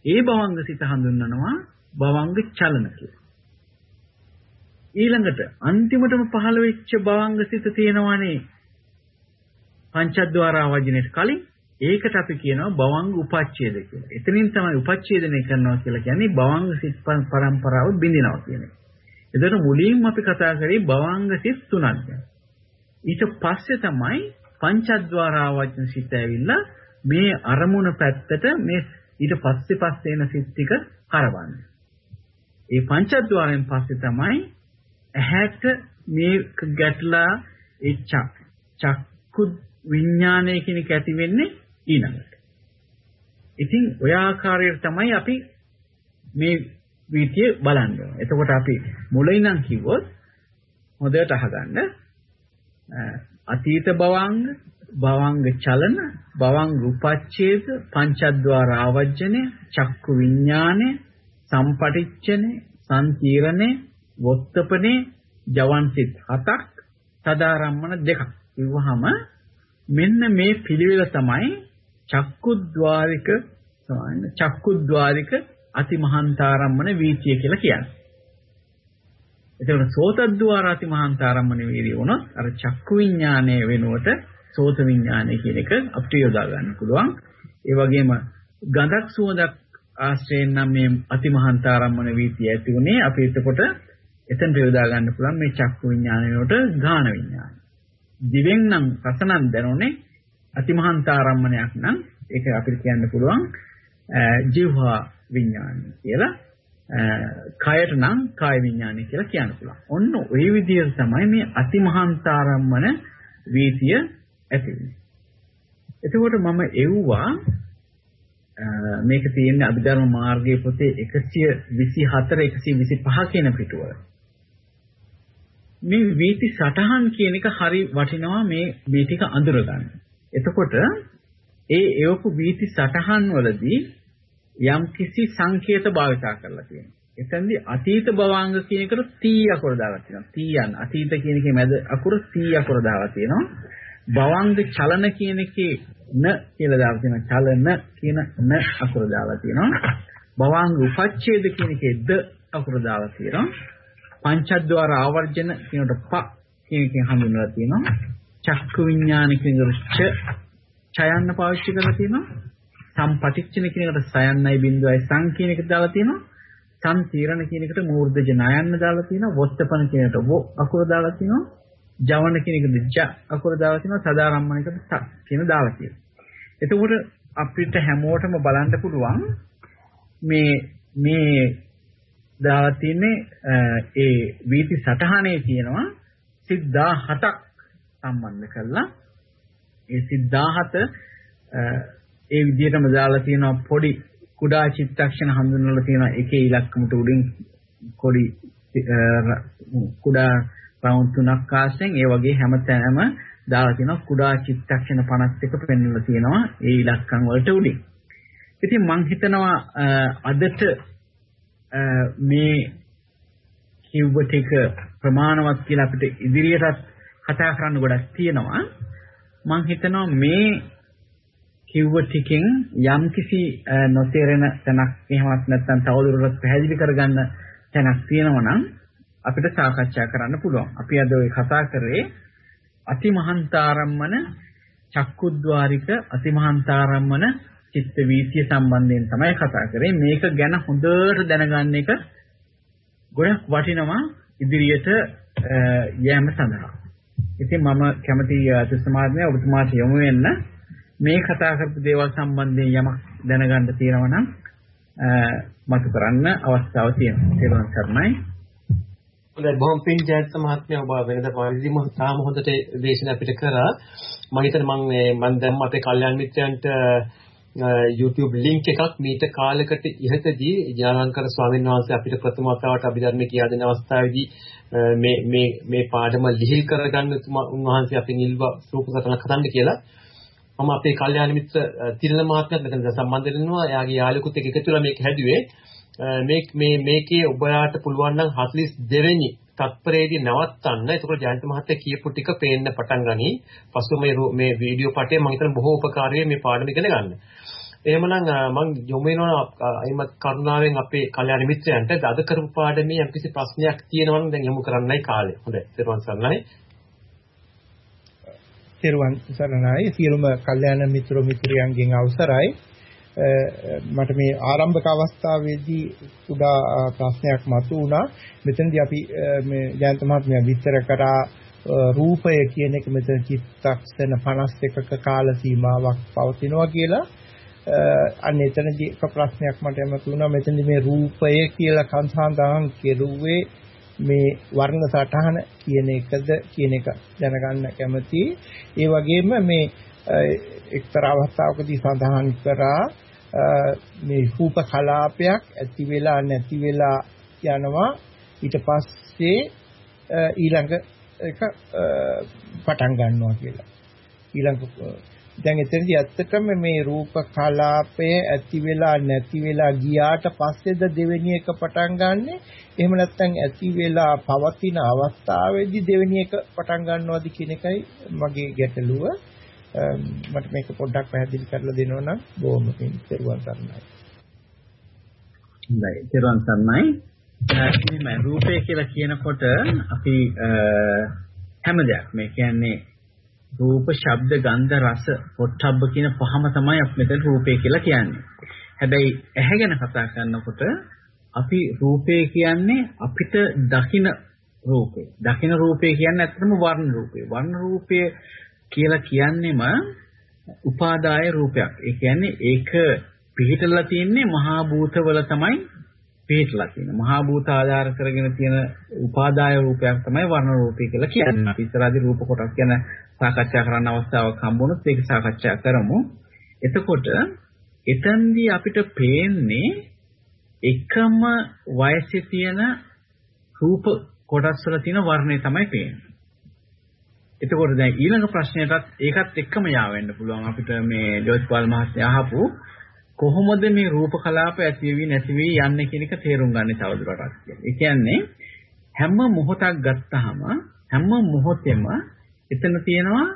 ඒ භවංග සිත හඳුන්වනවා භවංග චලන කියලා. ඊළඟට අන්තිමටම පහළ වෙච්ච භවංග සිත තියෙනවානේ පංචද්වාරා වජිනේට කලින් ඒකට අපි කියනවා භවංග උපච්ඡේද කියලා. එතනින් තමයි උපච්ඡේදනය කරනවා කියලා කියන්නේ භවංග සිත් පරම්පරාව බිඳිනවා කියන එක. එතකොට මුලින්ම අපි කතා කරේ භවංග සිත් තුනක් ගැන. ඊට පස්සේ තමයි පංචද්වාරා වචන සිත් ඇවිල්ලා මේ අරමුණ පැත්තට මේ ඊට පස්සේ පස්සේ එන සිත් ටික කරවන්නේ. ඒ පංචද්වාරයෙන් පස්සේ තමයි ඇහැට මේ ගැටලා ඒ චක්කු විඥානය කියන එක ඇති වෙන්නේ ඊළඟට. ඉතින් ඔය ආකාරයට තමයි අපි මේ වීතිය බලන්නේ. එතකොට අපි මුලින් නම් කිව්වොත් හොඳට අහගන්න අතීත භවංග භවංග චලන භවංග උපච්ඡේද පංචද්වාර ආවජ්ජනය චක්කු විඥානය සම්පටිච්ඡනේ සංකීර්ණේ වොත්තපනේ ජවන්සිත හතක් සදාරම්මන දෙකක් කිව්වහම මෙන්න මේ පිළිවෙල තමයි චක්කුද්්වාරික චක්කුද්්වාරික අතිමහන්තාරම්මන වීතිය කියලා කියන්නේ. එතකොට සෝතද්්වාර අතිමහන්තාරම්මන වීර්ය වුණොත් අර චක්කු විඥානයේ වෙනුවට සෝත විඥානය කියන එක අපිට යොදා ගන්න පුළුවන්. ඒ වගේම ගඳක් සුවඳක් ආශ්‍රයෙන් නම් මේ අතිමහන්තාරම්මන වීතිය ඇති උනේ අපි එතකොට එතනට යොදා ගන්න පුළුවන් මේ චක්කු විඥානයට ගාන විඥානය. දිවෙන් නම් රසනම් දැනුනේ අතිමහන්තාරම්මනයක් නම් ඒක අපිට කියන්න පුළුවන් ජීවහා විඥානය කියලා. කයට නම් කාය විඥානය කියලා කියන්න පුළුවන්. ඔන්න ওই විදිහට තමයි මේ අතිමහන්තාරම්මන වීතිය ඇති වෙන්නේ. එතකොට මම එව්වා මේක තියෙන්නේ අභිධර්ම මාර්ගයේ පොතේ 124 125 කියන පිටුවල. මේ වීති සටහන් කියන එක හරි වටිනවා මේ මේ ටික අඳුරගන්න. එතකොට ඒ එවපු වීති සටහන් වලදී යම් කිසි සංකේත භාවිතා කරලා තියෙනවා. එතෙන්දී අතීත භවාංග කියන එකට තී අකුර දාලා තියෙනවා. තීයන් අතීත කියන එකේ මැද අකුර තී අකුර දාලා තියෙනවා. භවංග චලන කියන එකේ න කියලා දාලා තියෙනවා. චලන කියන න අකුර දාලා තියෙනවා. භවංග උපච්ඡේද කියන එකේ ද අකුර දාලා තියෙනවා. පංචද්වාර ආවර්ජන කියනකොට ප කියන එකෙන් හඳුන්වලා තියෙනවා. චක්කු විඥාන කියනකොට ච ඡයන්න පාවිච්චි කරලා තියෙනවා. සම්පටිච්චන කියන එකට සයන්නයි බිඳුවයි සං කියන එක දාලා තියෙනවා. සම්තිරණ කියන එකට මූර්ධජ නයන්න දාලා තියෙනවා. වොත්තපන කියන එකට වො අකුර දාලා තියෙනවා. ජවන කියන එකට ජ අකුර දාලා තියෙනවා. සදාරම්මණයකට ත කියන දාලා තියෙනවා. එතකොට අපිට හැමෝටම බලන්න පුළුවන් මේ මේ දාලා තියෙන්නේ ඒ වීති සටහනේ තියෙනවා සිත් 17ක් සම්බන්ධ කරලා ඒ සිත් 17 ඒ විදිහටම දාලා තියෙනවා පොඩි කුඩා චිත්තක්ෂණ හඳුන්වලා තියෙනවා එකේ ඉලක්කමට උඩින් කොඩි කුඩා රවුන්ඩ් තුනක් ආශ්‍රයෙන් ඒ වගේ හැමතැනම දාලා තියෙනවා කුඩා චිත්තක්ෂණ 51 පෙන්වලා තියෙනවා ඒ ඉලක්කම් වලට උඩින්. ඉතින් මම හිතනවා අදට මේ කිව්ව ටික ප්‍රමාණවත් කියලා අපිට ඉදිරියටත් කතා කරන්න ගොඩක් තියෙනවා. මම හිතනවා මේ කිව්ව ටිකෙන් යම්කිසි නොතේරෙන තැනක් එහෙමත් නැත්නම් තවදුරටත් පැහැදිලි කරගන්න තැනක් තියෙනවා නම් අපිට සාකච්ඡා කරන්න පුළුවන්. අපි අද ඔය කතා කරේ අතිමහන්තාරම්මන චක්කුද්්වාරික අතිමහන්තාරම්මන චිත්ත වීතිය සම්බන්ධයෙන් තමයි කතා කරේ. මේක ගැන හොඳට දැනගන්න එක ගොඩක් වටිනවා ඉදිරියට යෑම සඳහා. ඉතින් මම කැමති අතිසමාත්මය ඔබතුමාට යොමු වෙන්න මේ කතා කරපු දේවල් සම්බන්ධයෙන් යමක් දැනගන්න තියෙනවා නම් මතු කරන්න අවස්ථාව තියෙනවා. ඒකෙන් සර්ණයි. හොඳයි බොහොම පින් ජයත් මහත්මයා ඔබ වෙනද පරිදිම තාම හොඳට දේශන අපිට කරා. මම හිතන්නේ මම මම දැම්ම අපේ කල්යාණ මිත්‍රයන්ට YouTube link එකක් මීට කාලයකට ඉහතදී ඥානංකර ස්වාමීන් වහන්සේ අපිට ප්‍රථම වතාවට අභිධර්ම කියා දෙන අවස්ථාවේදී මේ මේ මේ පාඩම ලිහිල් කරගන්න උන්වහන්සේ අපින් ඉල්වා රූප සටනක් හදන්න කියලා මම අපේ කල්යාණ මිත්‍ර තිරණ මහත්මයාත් මෙතන සම්බන්ධ වෙනවා. එයාගේ යාළුවෙකුත් එක්ක එකතු වෙලා මේක හැදුවේ. මේ මේ මේකේ ඔබලාට පුළුවන් නම් 42 වෙනි තත්පරයේදී නවත්තන්න. එතකොට ජයන්ත මහත්තයා කියපු ටික පේන්න පටන් ගනී. පසු මේ මේ වීඩියෝ පටය මම හිතන බොහෝ උපකාරී මේ පාඩම ඉගෙන ගන්න. එහෙමනම් මම යොමු වෙනවා අයිමත් කරුණාවෙන් අපේ කල්යාණ මිත්‍රයන්ට අද කරපු පාඩමේ යම්කිසි ප්‍රශ්නයක් තියෙනවා නම් දැන් යොමු කරන්නයි කාලය. හොඳයි. ඊට පස්සේ තෙරුවන් සරණයි සියලුම කල්යාණ මිත්‍රෝ මිත්‍රයන්ගෙන් අවසරයි මට මේ ආරම්භක අවස්ථාවේදී කුඩා ප්‍රශ්නයක් මතුවුණා. මෙතනදී අපි මේ ජයන්ත මහත්මයා විස්තර කරා රූපය කියන එක මෙතන චිත්තක්ෂණ 51ක කාල සීමාවක් පවතිනවා කියලා. අන්න එතනදී එක ප්‍රශ්නයක් මට එමතුණා මෙතනදී මේ රූපය කියලා කන්සාන්දාන් කෙරුවේ මේ වර්ණ සටහන කියන එකද කියන එක දැනගන්න කැමතියි. ඒ වගේම මේ එක්තරා අවස්ථාවකදී සඳහන් කරා මේ රූප කලාපයක් ඇති වෙලා නැති වෙලා යනවා. ඊට පස්සේ ඊළඟ එක පටන් ගන්නවා කියලා. ඊළඟ දැන් එතනදී ඇත්තටම මේ රූප කලාපය ඇති වෙලා නැති වෙලා ගියාට පස්සේද දෙවෙනි එක පටන් ගන්නෙ? එහෙම නැත්නම් ඇති වෙලා පවතින අවස්ථාවේදී දෙවෙනි එක පටන් ගන්නවද කියන එකයි මගේ ගැටලුව. Um, මට මේක පොඩ්ඩක් පැහැදිලි කරලා දෙනවා නම් බොහොම පිං තෙරුවන් සරණයි. හොඳයි තෙරුවන් සරණයි. Uh, මේ රූපය කියලා කියනකොට අපි uh, හැම දෙයක් මේ කියන්නේ රූප, ශබ්ද, ගන්ධ, රස, පොට්ටබ්බ කියන පහම තමයි අපි මෙතන රූපය කියලා කියන්නේ. හැබැයි ඇහැ ගැන කතා කරනකොට අපි රූපය කියන්නේ අපිට දකින රූපේ. දකින රූපේ කියන්නේ ඇත්තටම වර්ණ රූපේ. වර්ණ රූපය කියලා කියන්නේම උපාදාය රූපයක්. ඒ කියන්නේ ඒක පිහිටලා තියෙන්නේ මහා භූතවල තමයි පිහිටලා තියෙන්නේ. මහා භූත ආධාර කරගෙන තියෙන උපාදාය රූපයක් තමයි වර්ණ රූපය කියලා කියන්නේ. අපි ඉස්සරහදී රූප කොටස් ගැන සාකච්ඡා කරන්න අවස්ථාවක් හම්බුනොත් ඒක සාකච්ඡා කරමු. එතකොට එතෙන්දී අපිට පේන්නේ එකම වයසේ තියෙන රූප කොටස් වල තියෙන වර්ණය තමයි පේන්නේ. එතකොට දැන් ඊළඟ ප්‍රශ්නයටත් ඒකත් එක්කම යාවෙන්න පුළුවන් අපිට මේ ජෝතිපාල් මහත්තයා අහපු කොහොමද මේ රූප කලාප ඇති වෙවි නැති වෙවි යන්නේ කියන එක තේරුම් ගන්න තවදුරටත් කියලා. ඒ කියන්නේ හැම මොහොතක් ගත්තාම හැම මොහොතෙම එතන තියෙනවා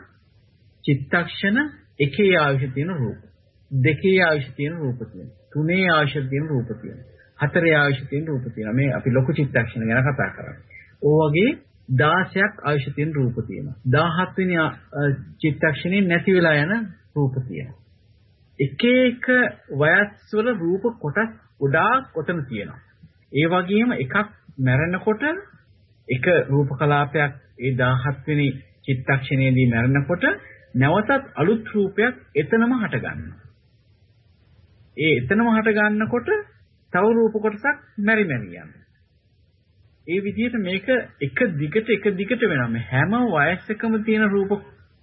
චිත්තක්ෂණ එකේ ආයුෂ තියෙන රූප. දෙකේ ආයුෂ තියෙන රූප තියෙනවා. තුනේ ආයුෂ තියෙන රූප තියෙනවා. හතරේ ආයුෂ තියෙන රූප තියෙනවා. මේ අපි ලොකු චිත්තක්ෂණ ගැන කතා කරන්නේ. ඕ වගේ 16ක් ආයුෂ තියෙන රූප තියෙනවා. 17 වෙනි චිත්තක්ෂණේ නැති වෙලා යන රූප තියෙනවා. එක එක වයස් වල රූප කොටස් ගොඩාක් ඔතන තියෙනවා. ඒ වගේම එකක් මැරෙනකොට එක රූප කලාපයක් ඒ 17 වෙනි චිත්තක්ෂණයේදී මැරෙනකොට නැවතත් අලුත් රූපයක් එතනම හට ගන්නවා. ඒ එතනම හට ගන්නකොට තව රූප කොටසක් මෙරි මෙරි යනවා. ඒ විදිහට මේක එක දිගට එක දිගට වෙනවා. හැම වයසකම තියෙන රූප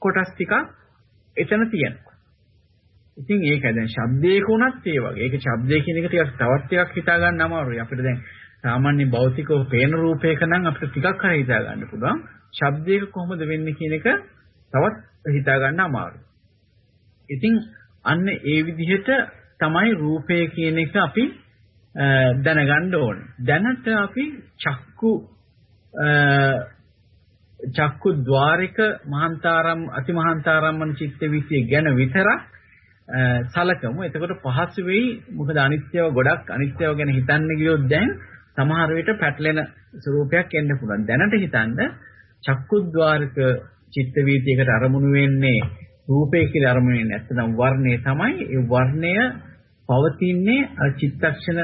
කොටස් ටිකක් එතන තියෙනවා. ඉතින් ඒක දැන් ශබ්දයක උනත් ඒ වගේ. ඒක ශබ්දය කියන එක ටිකක් තවත් ටිකක් හිතා ගන්න අමාරුයි. අපිට දැන් සාමාන්‍ය භෞතිකව පේන රූපයක නම් අපිට ටිකක් හරි හිතා ගන්න පුළුවන්. ශබ්දයක කොහොමද වෙන්නේ කියන එක තවත් හිතා ගන්න අමාරුයි. ඉතින් අන්න ඒ විදිහට තමයි රූපය කියන එක අපි දැනගන්න ඕනේ. දැනට අපි චක්කු චක්කු ద్వාරික මහන්තාරම් අතිමහන්තාරම්මන චිත්ත විසිය ගැන විතරක් සලකමු. එතකොට පහසු වෙයි. මොකද අනිත්‍යව ගොඩක් අනිත්‍යව ගැන හිතන්න ගියොත් දැන් සමහර විට පැටලෙන ස්වරූපයක් එන්න පුළුවන්. දැනට හිතන්න චක්කුද්්වාරක චිත්ත වීතියකට අරමුණු වෙන්නේ රූපේ කියලා අරමුණු වෙන්නේ නැත්නම් වර්ණය තමයි. ඒ වර්ණය පවතින්නේ චිත්තක්ෂණ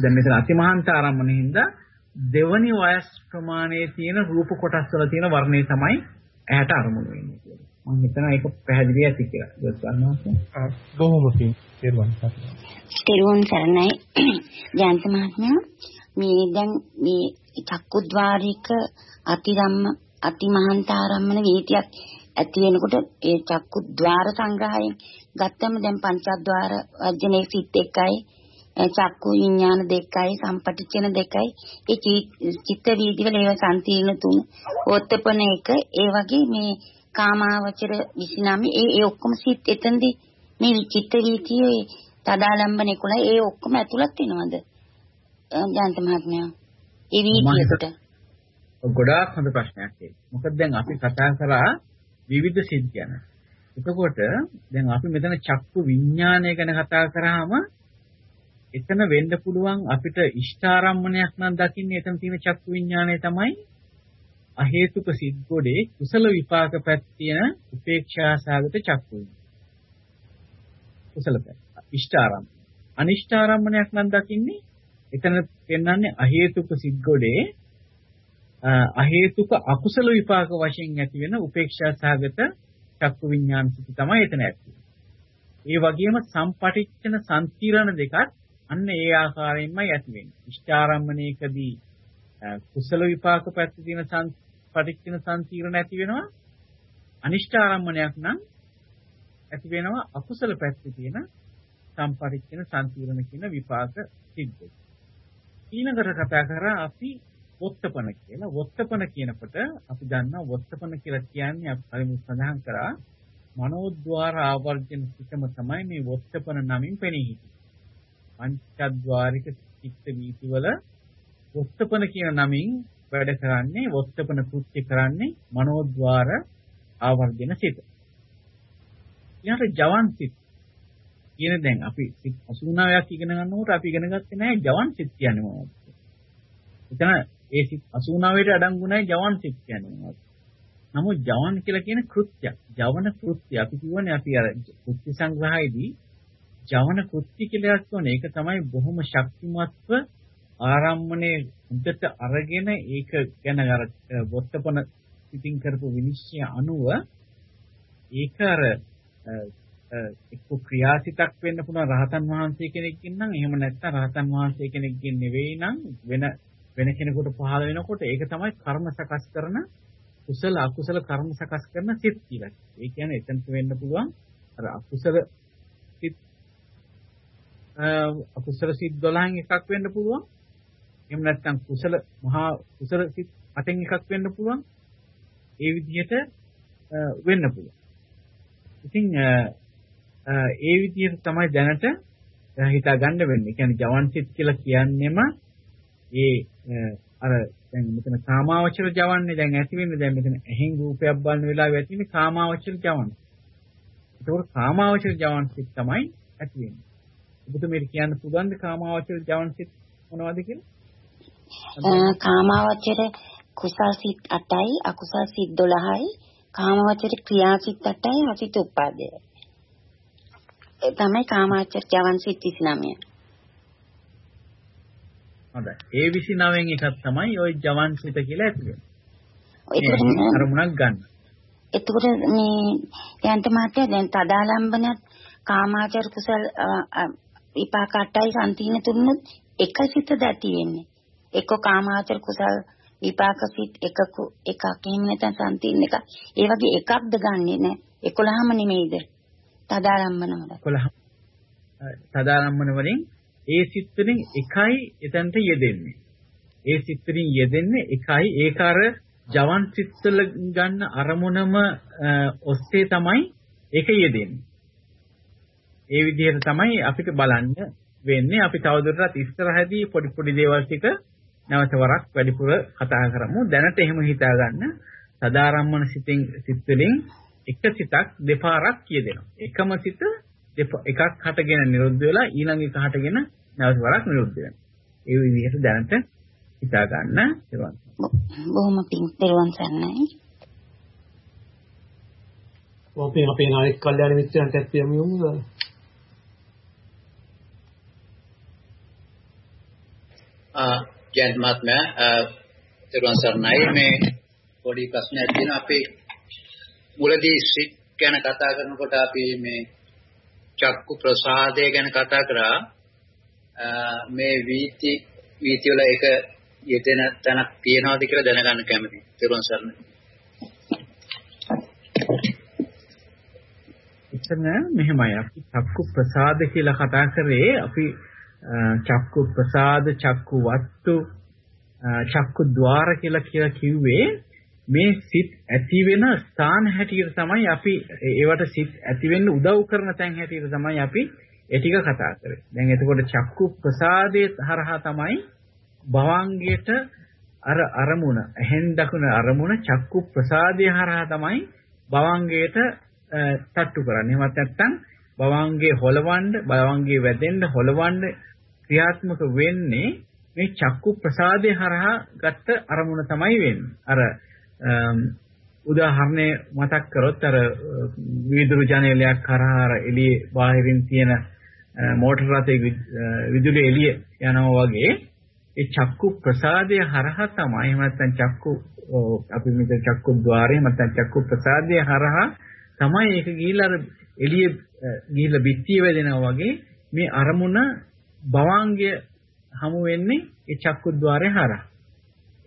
දැන් මෙතන අතිමහාන්ත ආරම්භණය හින්දා දෙවනි වයස් ප්‍රමාණයේ තියෙන රූප කොටස් වල තියෙන වර්ණය තමයි ඇහැට අරමුණු වෙන්නේ කියලා. මම හිතනවා ඒක පැහැදිලි ඇති කියලා. ඒක ගන්නවා. බොහොම පිං. තෙරුවන් සරණයි. තෙරුවන් සරණයි. ජයන්ත මහත්මයා මේ දැන් මේ චක්කුද්්වාරික අතිරම්ම අතිමහන්තාරම්මන වීතියක් ඇති වෙනකොට ඒ චක්කුද්්වාර සංග්‍රහයෙන් ගත්තම දැන් පංචද්වාර වර්ජනේ සිත් එකයි චක්කු විඥාන දෙකයි සම්පටිච්ඡන දෙකයි ඒ චිත්ත වීදිවල ඒව සංකීර්ණ තුන ඕත්තපන එක ඒ වගේ මේ කාමාවචර 29 ඒ ඒ ඔක්කොම සිත් එතෙන්දී මේ චිත්ත වීතියේ තදාලම්බන 11 ඒ ඔක්කොම ඇතුළත් වෙනවද? ජාන්ත මහත්මයා. ඒ වීදියට ගොඩාක් හොඳ ප්‍රශ්නයක් ඒක. මොකද දැන් අපි කතා කරා විවිධ සිත් ගැන. එතකොට දැන් අපි මෙතන චක්කු විඥානය ගැන කතා කරාම එතන වෙන්න පුළුවන් අපිට ඉෂ්ඨාරම්මණයක් නම් දකින්නේ එතන තියෙන චක්කු විඥානය තමයි අහේතුක සිත් ගොඩේ කුසල විපාක පැත්තින උපේක්ෂා සාගත චක්කු කුසල පැත්ත. ඉෂ්ඨාරම්ම අනිෂ්ඨාරම්මණයක් නම් දකින්නේ එතන පෙන්වන්නේ අහේතුක සිත් ගොඩේ අහේතුක අකුසල විපාක වශයෙන් ඇති වෙන උපේක්ෂා සහගත චක්කු විඥාන සිත තමයි එතන ඇති. ඒ වගේම සම්පටිච්ඡන සංකීර්ණ දෙකත් අන්න ඒ ආකාරයෙන්මයි ඇති වෙන්නේ. ඉෂ්ඨාරම්මණයකදී කුසල විපාක පැත්තේ තියෙන සම්පටිච්ඡන සංකීර්ණ ඇති වෙනවා. අනිෂ්ඨාරම්මණයක් නම් ඇති වෙනවා අකුසල පැත්තේ තියෙන සම්පටිච්ඡන සංකීර්ණ කියන විපාක සිද්ධ. ඊළඟට කතා කරා අපි වොත්තපන කියලා. වොත්තපන කියනකොට අපි දන්නවා වොත්තපන කියලා කියන්නේ අපි කලින් සඳහන් කරා මනෝද්වාර ආවර්ජන සිතම තමයි මේ වොත්තපන නමින් පෙනී හිටියේ. පංචද්වාරික චිත්ත වීතිවල වොත්තපන කියන නමින් වැඩ කරන්නේ වොත්තපන කෘත්‍ය කරන්නේ මනෝද්වාර ආවර්ජන සිත. ඊට ජවන් සිත් කියන දැන් අපි 89ක් ඉගෙන ගන්නකොට අපි ඉගෙන ගත්තේ නැහැ ජවන් සිත් කියන්නේ මොනවද. එතන ඒ සිත් 89ට අඩංගු නැහැ ජවන් සිත් කියන්නේ මොනවද. නමුත් ජවන් කියලා කියන කෘත්‍ය. ජවන කෘත්‍ය අපි කියවනේ අපි අර කෘත්‍ය සංග්‍රහයේදී ජවන කෘත්‍ය කියලා කියන්නේ ඒක තමයි බොහොම ශක්තිමත්ව ආරම්මණය උදට අරගෙන ඒක ගැන අර වොත්තපන පිටින් කරපු විනිශ්චය අනුව ඒක අර එක්ක ක්‍රියාසිතක් වෙන්න පුළුවන් රහතන් වහන්සේ කෙනෙක්ගෙන් නම් එහෙම නැත්නම් රහතන් වහන්සේ කෙනෙක්ගෙන් නෙවෙයි නම් වෙන වෙන කෙනෙකුට පහළ වෙනකොට ඒක තමයි කර්ම සකස් කරන කුසල අකුසල කර්ම සකස් කරන සිත් කියලා. ඒ කියන්නේ එතනට වෙන්න පුළුවන් අර අකුසල සිත් අකුසල සිත් 12න් එකක් වෙන්න පුළුවන්. එහෙම නැත්නම් කුසල මහා කුසල සිත් අටෙන් එකක් වෙන්න පුළුවන්. ඒ විදිහට වෙන්න පුළුවන්. ඉතින් ඒ විදිහට තමයි දැනට හිතා ගන්න වෙන්නේ. කියන්නේ ජවන් සිත් කියලා කියන්නේම ඒ අර දැන් මෙතන කාමාවචර ජවන්නේ දැන් ඇති වෙන්නේ දැන් මෙතන ඇහෙන් රූපයක් බලන වෙලාවෙ ඇති වෙන්නේ කාමාවචර ජවන්. ඒකෝර කාමාවචර ජවන් සිත් තමයි ඇති වෙන්නේ. ඔබතුමීට කියන්න පුළුවන්ද කාමාවචර ජවන් සිත් මොනවද කියලා? කාමාවචර කුසල් සිත් 8යි අකුසල් සිත් 12යි කාමාවචර ක්‍රියා සිත් 8යි අසිත උපාදේ. ඒ තමයි කාමාවචර ජවන් සිත් 29. හොඳයි. ඒ 29න් එකක් තමයි ওই ජවන් සිත කියලා ඇති වෙන්නේ. අරමුණක් ගන්න. එතකොට මේ යන්ත මාත්‍ය දැන් තදාලම්බනත් කාමාචර කුසල් විපාක 8යි සම්තින තුනත් එක සිතද ඇති වෙන්නේ. එක්ක කාමාචර කුසල් විපාක සිත් එකක එකක් එහෙම නැත්නම් සම්තින එක. ඒ වගේ එකක්ද ගන්නෙ නෑ. 11ම නෙමෙයිද? තදාරම්මන වල. 11. තදාරම්මන වලින් ඒ සිත් වලින් එකයි එතනට යෙදෙන්නේ. ඒ සිත් වලින් යෙදෙන්නේ එකයි ඒක අර ජවන් සිත්වල ගන්න අරමුණම ඔස්සේ තමයි ඒක යෙදෙන්නේ. ඒ විදිහට තමයි අපිට බලන්න වෙන්නේ. අපි තවදුරටත් ඉස්සරහදී පොඩි පොඩි දේවල් ටික නැවත වරක් වැඩිපුර කතා කරමු. දැනට එහෙම හිතා ගන්න. සදාරම්මන සිතෙන් සිත් වලින් එක සිතක් දෙපාරක් කියදෙනවා. එකම සිත එකක් හටගෙන නිරුද්ධ වෙලා ඊළඟ එක හටගෙන නැවත වරක් නිරුද්ධ වෙනවා. ඒ විදිහට දැනට හිතා ගන්න ඒවා. බොහොම පිං පෙරවන් සන්නයි. අපි අපේ නායක කල්යාණ මිත්‍රයන්ට යමු යමු. ආ ජයන්ත මහත්මයා පෙරවන් සන්නයි මේ පොඩි ප්‍රශ්නයක් තියෙනවා අපි මුලදී සිත් ගැන කතා කරනකොට අපි මේ චක්කු ප්‍රසාදය ගැන කතා කරා මේ වීති වීති වල එක යෙදෙන තැනක් තියනවාද කියලා දැනගන්න කැමතියි. තෙරුවන් සරණයි. එතන මෙහෙමයි අපි චක්කු ප්‍රසාද කියලා කතා කරේ අපි චක්කු ප්‍රසාද චක්කු වත්තු චක්කු ద్వාර කියලා කියලා කිව්වේ මේ සිත් ඇති වෙන ස්ථාන හැටියට තමයි අපි ඒවට සිත් ඇති වෙන්න උදව් කරන තැන් හැටියට තමයි අපි ඒ ටික කතා කරේ. දැන් එතකොට චක්කු ප්‍රසාදයේ හරහා තමයි භවංගයට අර අරමුණ ඇහෙන් දකුණ අරමුණ චක්කු ප්‍රසාදයේ හරහා තමයි භවංගයට තට්ටු කරන්නේ. එහෙමත් නැත්නම් භවංගේ හොලවන්න, භවංගේ වැදෙන්න හොලවන්න ක්‍රියාත්මක වෙන්නේ මේ චක්කු ප්‍රසාදයේ හරහා ගත්ත අරමුණ තමයි වෙන්නේ. අර උදාහරණේ මතක් කරොත් අර විදුලි ජනේලයක් කරා අර එළියේ බාහිරින් තියෙන මෝටර රථයේ විදුලි එළිය යනවා වගේ ඒ චක්කු ප්‍රසාදය හරහා තමයි එහෙම නැත්නම් චක්කු අපි මෙතන චක්කු ద్వාරය නැත්නම් චක්කු ප්‍රසාදය හරහා තමයි ඒක ගිහිල්ලා අර එළිය ගිහිල්ලා බිත්තිය වැදෙනවා වගේ මේ අරමුණ භවංගය හමු වෙන්නේ ඒ චක්කු ద్వාරය හරහා.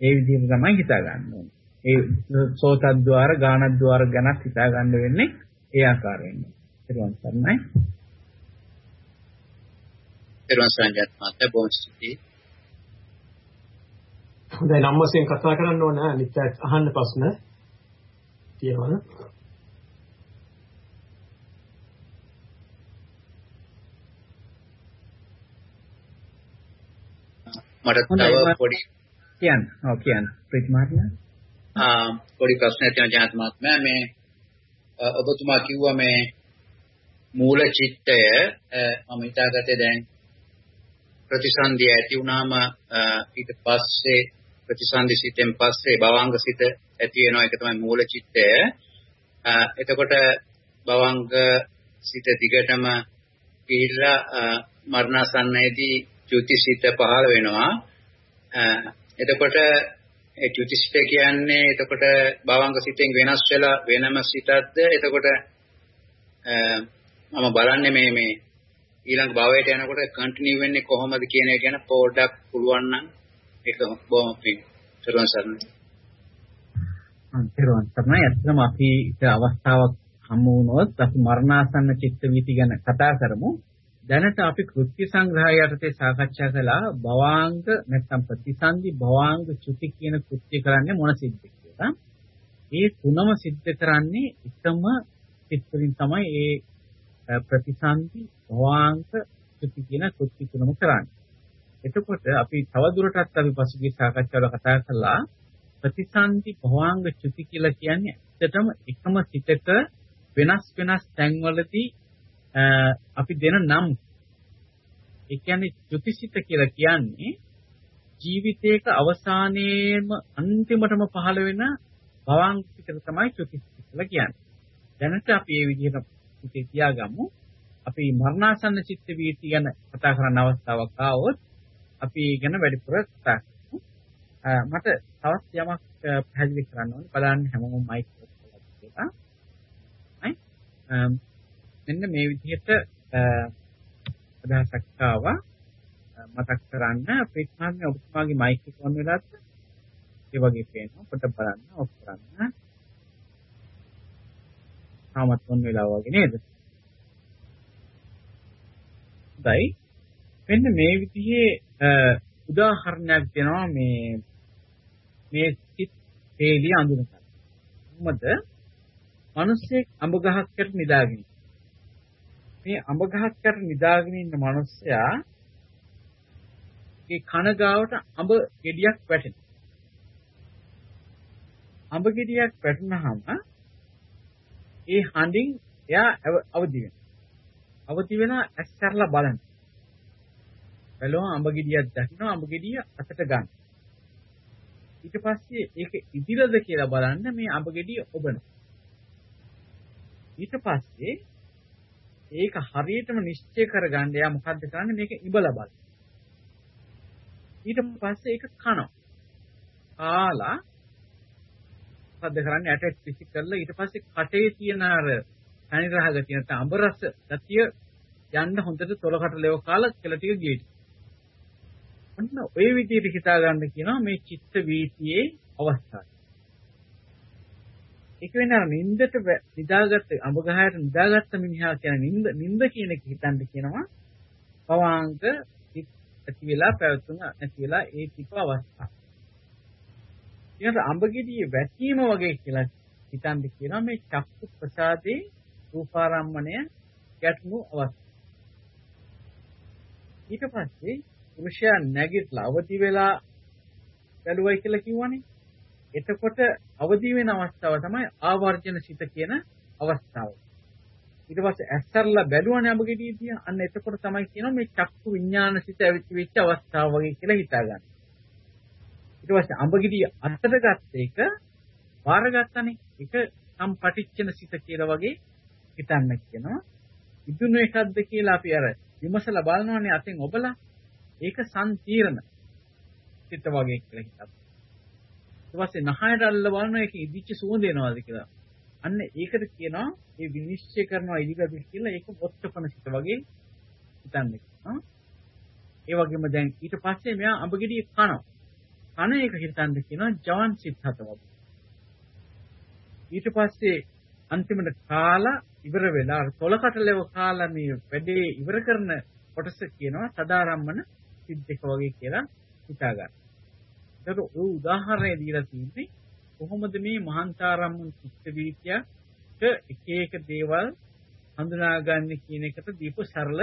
ඒ විදිහට තමයි හිතා ගන්න ඕනේ. ඒ සෝතද්්වාර ගානද්්වාර ගැනත් හිතා ගන්න වෙන්නේ ඒ ආකාරයෙන්. පෙරවන් සර්ණයි. පෙරවන් සංජාත් මාත බොහොම ස්තුතියි. හොඳයි නම් වශයෙන් කතා කරන්න ඕන අනිත් අහන්න ප්‍රශ්න තියෙනවා. මට තව පොඩි කියන්න. ඔව් කියන්න. ප්‍රතිමාර්ණ පොඩි ප්‍රශ්නයක් තියෙනවා ජානත් මහත්මයා මේ ඔබතුමා කිව්වා මේ මූල චිත්තය මම හිතාගත්තේ දැන් ප්‍රතිසන්දිය ඇති වුණාම ඊට පස්සේ ප්‍රතිසන්දි සිතෙන් පස්සේ භවංග සිත ඇති වෙනවා ඒක තමයි මූල චිත්තය. එතකොට භවංග සිත දිගටම ගිහිල්ලා මරණසන්නයේදී චුතිසිත පහළ වෙනවා. එතකොට ඒ චුතිසිත කියන්නේ එතකොට භවංග සිතෙන් වෙනස් වෙලා වෙනම සිතක්ද? එතකොට මම බලන්නේ මේ මේ ඊළඟ භවයට යනකොට කන්ටිනියු වෙන්නේ කොහොමද කියන එක ගැන පොඩ්ඩක් පුළුවන් නම් ඒක බොහොම පිං. සරුවන් සරණයි. අන්තිරවන් තමයි ඇත්තම අපිට අවස්ථාවක් හමු වුණොත් අපි මරණාසන්න චිත්ත වීති ගැන කතා කරමු. දැනට අපි කෘත්‍ය සංග්‍රහය යටතේ සාකච්ඡා කළා භවාංග නැත්නම් ප්‍රතිසන්දි භවාංග චුති කියන කෘත්‍ය කරන්නේ මොන සිද්ධ කියලා. ඒ තුනම සිද්ධ කරන්නේ එකම චිත්තරින් තමයි ඒ ප්‍රතිසන්දි භවාංග චුති කියන කෘත්‍ය තුනම කරන්නේ. එතකොට අපි තවදුරටත් අපි පසුගිය සාකච්ඡාවල කතා කළා ප්‍රතිසන්දි භවාංග චුති කියලා කියන්නේ ඇත්තටම එකම සිතක වෙනස් වෙනස් තැන්වලදී අපි දෙන නම් ඒ කියන්නේ චුතිසිත කියලා කියන්නේ ජීවිතයක අවසානයේම අන්තිමටම පහළ වෙන භවංග පිටක තමයි චුතිසිත කියලා කියන්නේ. දැනට අපි මේ විදිහට හිතේ තියාගමු. අපි මරණාසන්න චිත්ත වීති ගැන කතා කරන්න අවස්ථාවක් ආවොත් අපි ගැන වැඩිපුර කතා කරමු. මට තවත් යමක් පැහැදිලි කරන්න ඕනේ. බලන්න හැමෝම මයික් එක කියලා. මෙන්න මේ විදිහට අදහසක් ආවා. මතක් කරන්න ප්‍රේක්ෂාත්මක ඔබතුමාගේ මයික් එක ඔන් වෙලාද ඒ වගේ පේනවා. පොඩ බලන්න ඔෆ් කරන්න. තාමත් ඔන් වෙලා වගේ නේද? හොඳයි. මෙන්න මේ විදිහේ උදාහරණයක් දෙනවා මේ මේ සිත් හේලිය අඳුන ගන්න. මොකද මිනිස්සෙක් අඹ ගහකට නිදාගෙන මේ අඹ ගහකට නිදාගෙන ඉන්න මිනිස්සයා ඒ කන ගාවට අඹ ගෙඩියක් වැටෙනවා. අඹ ගෙඩියක් වැටුනහම ඒ හඬින් එයා අවදි වෙනවා. අවදි වෙලා ඇස් කරලා බලන. බැලුවම අඹ ගෙඩියක් දකින්න අඹ ගෙඩිය අතට ගන්න. ඊට පස්සේ ඒක ඉදිරියද කියලා බලන්න මේ අඹ ගෙඩිය ඔබනවා. ඊට පස්සේ ඒක හරියටම නිශ්චය කරගන්න එයා මොකද්ද කරන්නේ මේක ඉබලා බලන්න. ඊට පස්සේ ඒක කනවා. කාලා මොකද්ද කරන්නේ ඇටෙක් පිසි කරලා ඊට පස්සේ කටේ තියෙන අර තනිරහ ගතිය නැත්නම් අඹ රස ගතිය යන්න හොඳට තොලකට ලෙව කාලා කියලා ටික ගියේ. ඔන්න ඔය විදිහට හිතා ගන්න කියනවා මේ චිත්ත වීතියේ අවස්ථාව. ඒක වෙන අර නින්දට නිදාගත්ත අඹ ගහයට නිදාගත්ත මිනිහා කියන නින්ද නින්ද කියන එක හිතන්න කියනවා පවාංග ඇති වෙලා පැවතුන නැති වෙලා ඒ තිබ අවස්ථාව. ඊට අඹ ගෙඩියේ වැටීම වගේ කියලා හිතන්න කියනවා මේ චක්කු ප්‍රසාදේ රූපාරම්මණය ගැටුණු අවස්ථාව. ඊට පස්සේ පුරුෂයා නැගිටලා අවදි වෙලා බැලුවයි කියලා කිව්වනේ. එතකොට අවදි වෙන අවස්ථාව තමයි ආවර්ජන සිත කියන අවස්ථාව. ඊට පස්සේ ඇස්සරලා බැලුවනේ අඹ ගෙඩියදී අන්න එතකොට තමයි කියනවා මේ චක්කු විඥාන සිත ඇවිත් වෙච්ච අවස්ථාව වගේ කියලා හිතා ගන්න. ඊට පස්සේ අඹ ගෙඩිය අතට ගත්ත එක වාරගත්තනේ. ඒක සම්පටිච්චන සිත කියලා වගේ හිතන්න කියනවා. ඉදුණු එකක්ද කියලා අපි අර විමසලා බලනවානේ අතෙන් ඔබලා ඒක සංකීර්ණ සිත වගේ කියලා හිතන්න. ඊට පස්සේ නහයට අල්ල බලන එක ඉදිච්ච සුවඳ එනවාද කියලා. අන්න ඒකට කියනවා මේ විනිශ්චය කරනවා ඉදිරියට කියලා ඒක ඔත්තපන සිත වගේ හිතන්න කියනවා. ඒ වගේම දැන් ඊට පස්සේ මෙයා අඹ ගෙඩිය කනවා. කන එක හිතන්න කියනවා ජවන් සිත් හත වගේ. ඊට පස්සේ අන්තිමට කාලා ඉවර වෙලා අර තොලකට ලෙව කාලා මේ වැඩේ ඉවර කරන කොටස කියනවා සදාරම්මන සිද්දක වගේ කියලා හිතා ගන්න. ඒක ඔය උදාහරණය දීලා තියෙන්නේ කොහොමද මේ මහන්තාරම්මන චිත්ත වීතියක එක එක දේවල් හඳුනාගන්නේ කියන එකට දීපු සරල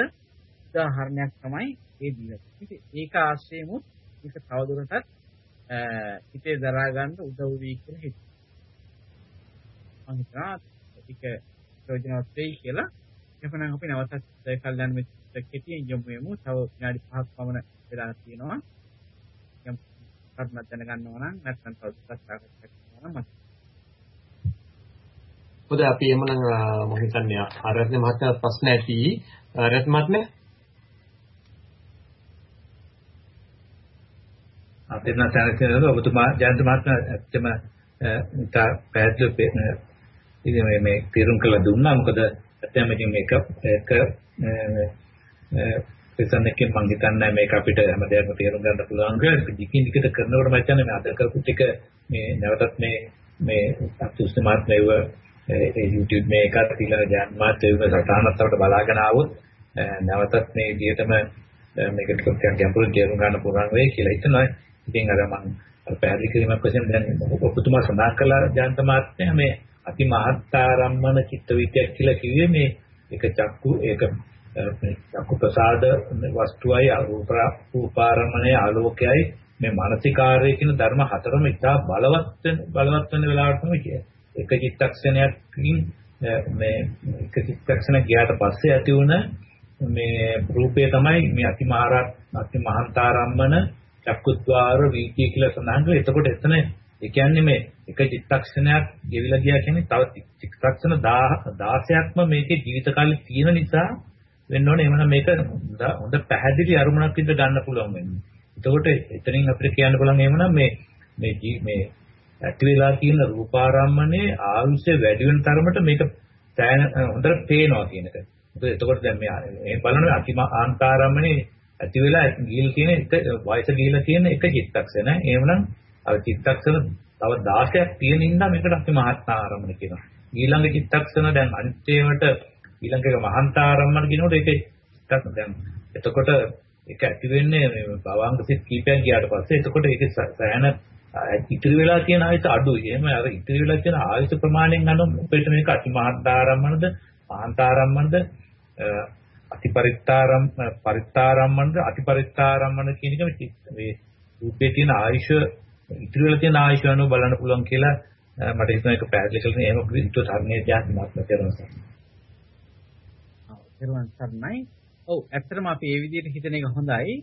උදාහරණයක් තමයි ඒ දීලා තියෙන්නේ. ඒක ආශ්‍රයෙමුත් ඒක තවදුරටත් හිතේ දරා ගන්න උදව් වෙයි කියලා හිතුවා. මම හිතනවා ඒක ප්‍රයෝජනවත් වෙයි කියලා. එහෙනම් අපි නැවතත් කල්යනා මිත්‍ර කෙටියෙන් යමු යමු. තව විනාඩි 5ක් පමණ වෙලා තියෙනවා. යම් කරුණක් දැනගන්නවා නම් නැත්නම් ප්‍රශ්න කරනවා නම් හොඳයි අපි එමුනම් මම හිතන්නේ ආරත්න මහත්තයා ප්‍රශ්න ඇති. ආරත්න මහත්මයා? අපේ සැලසෙනද ඔබතුමා ජයන්ත මහත්මයා ඇත්තම ඉතා පැහැදිලිව ඉතින් මේ මේ තීරුම් කළ දුන්නා. මොකද ඇත්තම ඉතින් මේක එක ප්‍රසන්නකෙන් මම හිතන්නේ මේක අපිට හැමදේම තේරුම් ගන්න පුළුවන් කියලා. දිගින් දිගට කරනකොට මම හිතන්නේ මේ අද කරපු ටික මේ නැවතත් මේ මේ අතුස්ත මාත්මේව ඒ YouTube මේකත් තියලා ජයන්ත මහත්මයා සටහනත් අපිට බලාගෙන ආවොත් නැවතත් මේ විදිහටම මේක ටිකක් ගැඹුරින් තේරුම් ගන්න පුළුවන් වෙයි කියලා හිතනවා. ඉතින් අර මම අර පැහැදිලි කිරීමක් වශයෙන් දැන් ඔබතුමා සඳහන් කළා ජයන්ත මහත්මයා මේ අති මහත්තාරම්මන චිත්ත විද්‍යාවක් කියලා කිව්වේ මේ එක චක්කු ඒක චක්කු ප්‍රසාද වස්තුවයි රූපාරම්මණය ආලෝකයයි මේ මානසිකාර්යය කියන ධර්ම හතරම ඉතා බලවත් බලවත් වෙන වෙලාවට තමයි කියන්නේ. එක චිත්තක්ෂණයකින් මේ එක චිත්තක්ෂණ ගියාට පස්සේ ඇති වුණ මේ රූපය තමයි මේ අතිමහරත් අතිමහන්තාරම්මන චක්කුද්්වාර වීතිය කියලා සඳහන් කරලා එතකොට එතන ඒ කියන්නේ මේ එක චිත්තක්ෂණයක් ගෙවිලා ගියා කියන්නේ තව චිත්තක්ෂණ 16ක්ම මේකේ ජීවිත කාලේ තියෙන නිසා වෙන්න ඕනේ එවනම් මේක හොඳ පැහැදිලි අරුමණක් විදිහට ගන්න පුළුවන් වෙන්නේ. එතකොට එතනින් අපිට කියන්න පුළුවන් එවනම් මේ මේ මේ ඇති වෙලා තියෙන රූපාරම්මනේ ආයුෂ වැඩි වෙන තරමට මේක හොඳට පේනවා කියන එක. මොකද එතකොට දැන් මේ බලන අතිමා ආන්තාරම්මනේ ඇති වෙලා ගිහිල් කියන එක වයස ගිහිලා තියෙන එක චිත්තක්ෂණ. එහෙමනම් අර චිත්තක්ෂණ තව 16ක් තියෙන ඉඳලා මේකට අපි මහත්තා ආරම්භන කියනවා. ඊළඟ චිත්තක්ෂණ දැන් අන්තිමට ඊළඟ එක මහන්තා ආරම්භන කියනකොට ඒක චිත්තක්ෂණ දැන් එතකොට ඒක ඇති වෙන්නේ භවංග සිත් කීපයක් ගියාට පස්සේ එතකොට ඒක සෑහෙන ඉතිරි වෙලා තියෙන ආයත අඩුයි. එහෙම අර ඉතිරි වෙලා තියෙන ආයත ප්‍රමාණයෙන් අනුව අපිට මේක අති මහත්තා ආරම්භනද මහන්තා ආරම්භනද අතිපරිත්තාරම් පරිත්තාරම්මනද අතිපරිත්තාරම්මන කියන එක මේ රූපේ තියෙන ආයුෂ ඉතිරි වෙලා තියෙන ආයුෂ අනුව බලන්න පුළුවන් කියලා මට හිතෙන එක පැහැදිලි කරලා එහෙම කිව්වොත් ධර්මයේ ධ්‍යානමාත්ම කරනවා. ඔව් සර්ණයි. ඔව් ඇත්තටම අපි මේ විදිහට හිතන එක හොඳයි.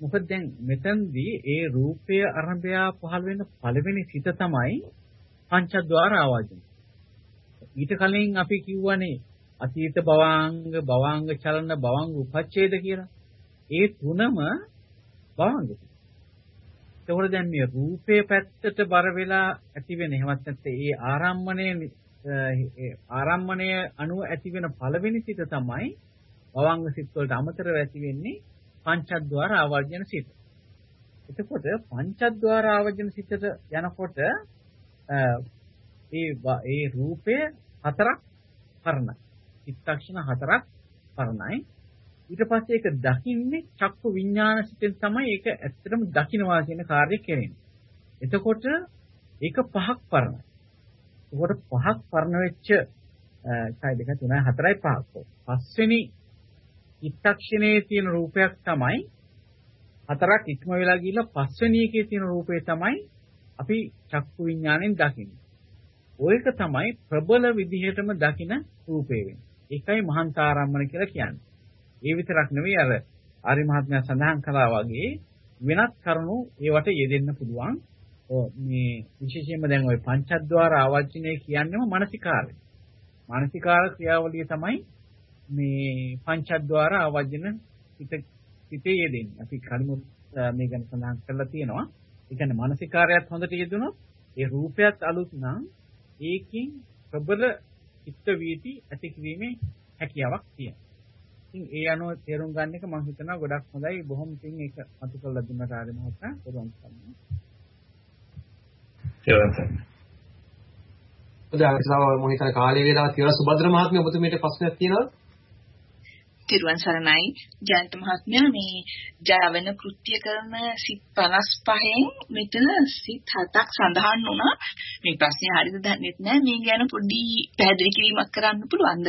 මොකද දැන් මෙතනදී ඒ රූපය අරඹය පහළ වෙන පළවෙනි සිත තමයි පංචද්වාර ආවාජන. ඊට කලින් අපි කිව්වනේ අතීත භවාංග භවාංග චලන භවාංග උපච්ඡේද කියලා. ඒ තුනම භවාංග. ඒකවල දැන් මේ රූපේ පැත්තට බර වෙලා ඇති වෙන එහෙමත් නැත්නම් ඒ ආරම්මණය ආරම්මණය අනුව ඇති වෙන පළවෙනි සිත තමයි භවංග සිත් වලට අමතරව ඇති වෙන්නේ පංචද්වාර ආවර්ජන සිත. එතකොට පංචද්වාර ආවර්ජන සිතට යනකොට ඒ ඒ රූපය හතරක් පරණයි. චිත්තක්ෂණ හතරක් පරණයි. ඊට පස්සේ ඒක දකින්නේ චක්කු විඥාන සිතෙන් තමයි ඒක ඇත්තටම දකින්නවා කියන කාර්යය කෙරෙන්නේ. එතකොට ඒක පහක් පරණයි. එතකොට පහක් පරණ වෙච්ච කයි දෙක තුනයි හතරයි පහක්. පස්වෙනි චිත්තක්ෂණයේ තියෙන රූපයක් තමයි හතරක් ඉක්ම වෙලා ගිහිල්ලා පස්වෙනි එකේ තියෙන රූපය තමයි අපි චක්කු විඥාණයෙන් දකින්නේ. ඔයක තමයි ප්‍රබල විදිහටම දකින රූපේ වෙන්නේ. ඒකයි මහන්තාරම්මන කියලා කියන්නේ. ඒ විතරක් නෙවෙයි අර ආරි මහත්මයා සඳහන් කළා වගේ වෙනත් කරුණු ඒවට යෙදෙන්න පුළුවන්. මේ විශේෂයෙන්ම දැන් ওই පංචද්වාර ආවර්ජනය කියන්නේම මානසිකාරය. මානසිකාර ක්‍රියාවලිය තමයි මේ පංචද්වාර ආවර්ජන පිට පිටේ යෙදෙන්නේ. අපි කලින් මේ ගැන සඳහන් කරලා තියෙනවා. ඒ කියන්නේ මානසිකාරයත් හොඳට යෙදුනොත් ඒ රූපයත් අලුත් නම් ඒකින් ප්‍රබල චිත්ත වීති ඇති කිරීමේ හැකියාවක් තියෙනවා. ඉතින් ඒ අනුව තේරුම් ගන්න එක මම හිතනවා ගොඩක් හොඳයි. බොහොම පිං ඒක අතු කරලා දුන්නට ආරි මහත්තයා. පොරොන් කරනවා. අනිසාව මම හිතන කාලය වේලාව තියලා සුබද්‍ර මහත්මිය ඔබතුමීට ප්‍රශ්නයක් තියෙනවද? තිරුවන් සරණයි. ජයන්ත මහත්මයා මේ ජයවන කෘත්‍ය කරන සිත් 55න් මෙතන සිත් හතක් සඳහන් වුණා. මේ ප්‍රශ්නේ හරියද දන්නේ නැහැ මේ ගැන පොඩි පැහැදිලි කිරීමක් කරන්න පුළුවන්ද?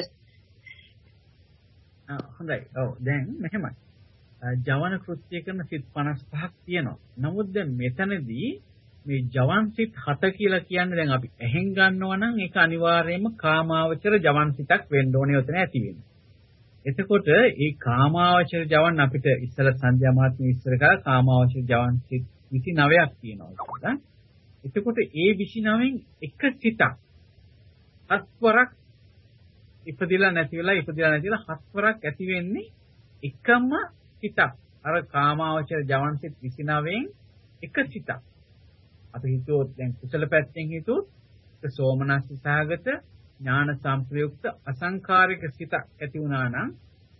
හොඳයි. ඔව් දැන් මෙහෙමයි. ජවන කෘත්‍ය කරන සිත් 55ක් තියෙනවා. නමුත් දැන් මෙතනදී මේ ජවන් සිත් 7 කියලා කියන්නේ දැන් අපි ඇහෙන් ගන්නවා නම් ඒක අනිවාර්යයෙන්ම කාමාවචර ජවන් සිතක් වෙන්න ඕනේ උතන ඇති වෙන්නේ. එතකොට මේ කාමාවචර ජවන් අපිට ඉස්සල සංධ්‍යා මාත්‍ර විස්තර කරා කාමාවචර ජවන් සිත් 29ක් තියෙනවා කියලා. එතකොට ඒ 29න් එක සිතක් හත්වරක් ඉපදිලා නැති වෙලා ඉපදිලා නැති වෙලා හත්වරක් ඇති වෙන්නේ එකම සිතක්. අර කාමාවචර ජවන් සිත් 29න් එක සිතක්. අපි හිතුවොත් දැන් කුසල පැත්තෙන් හිතුවොත් සෝමනස්ස සහගත ඥාන සංප්‍රයුක්ත අසංකාරික සිතක් ඇති වුණා නම්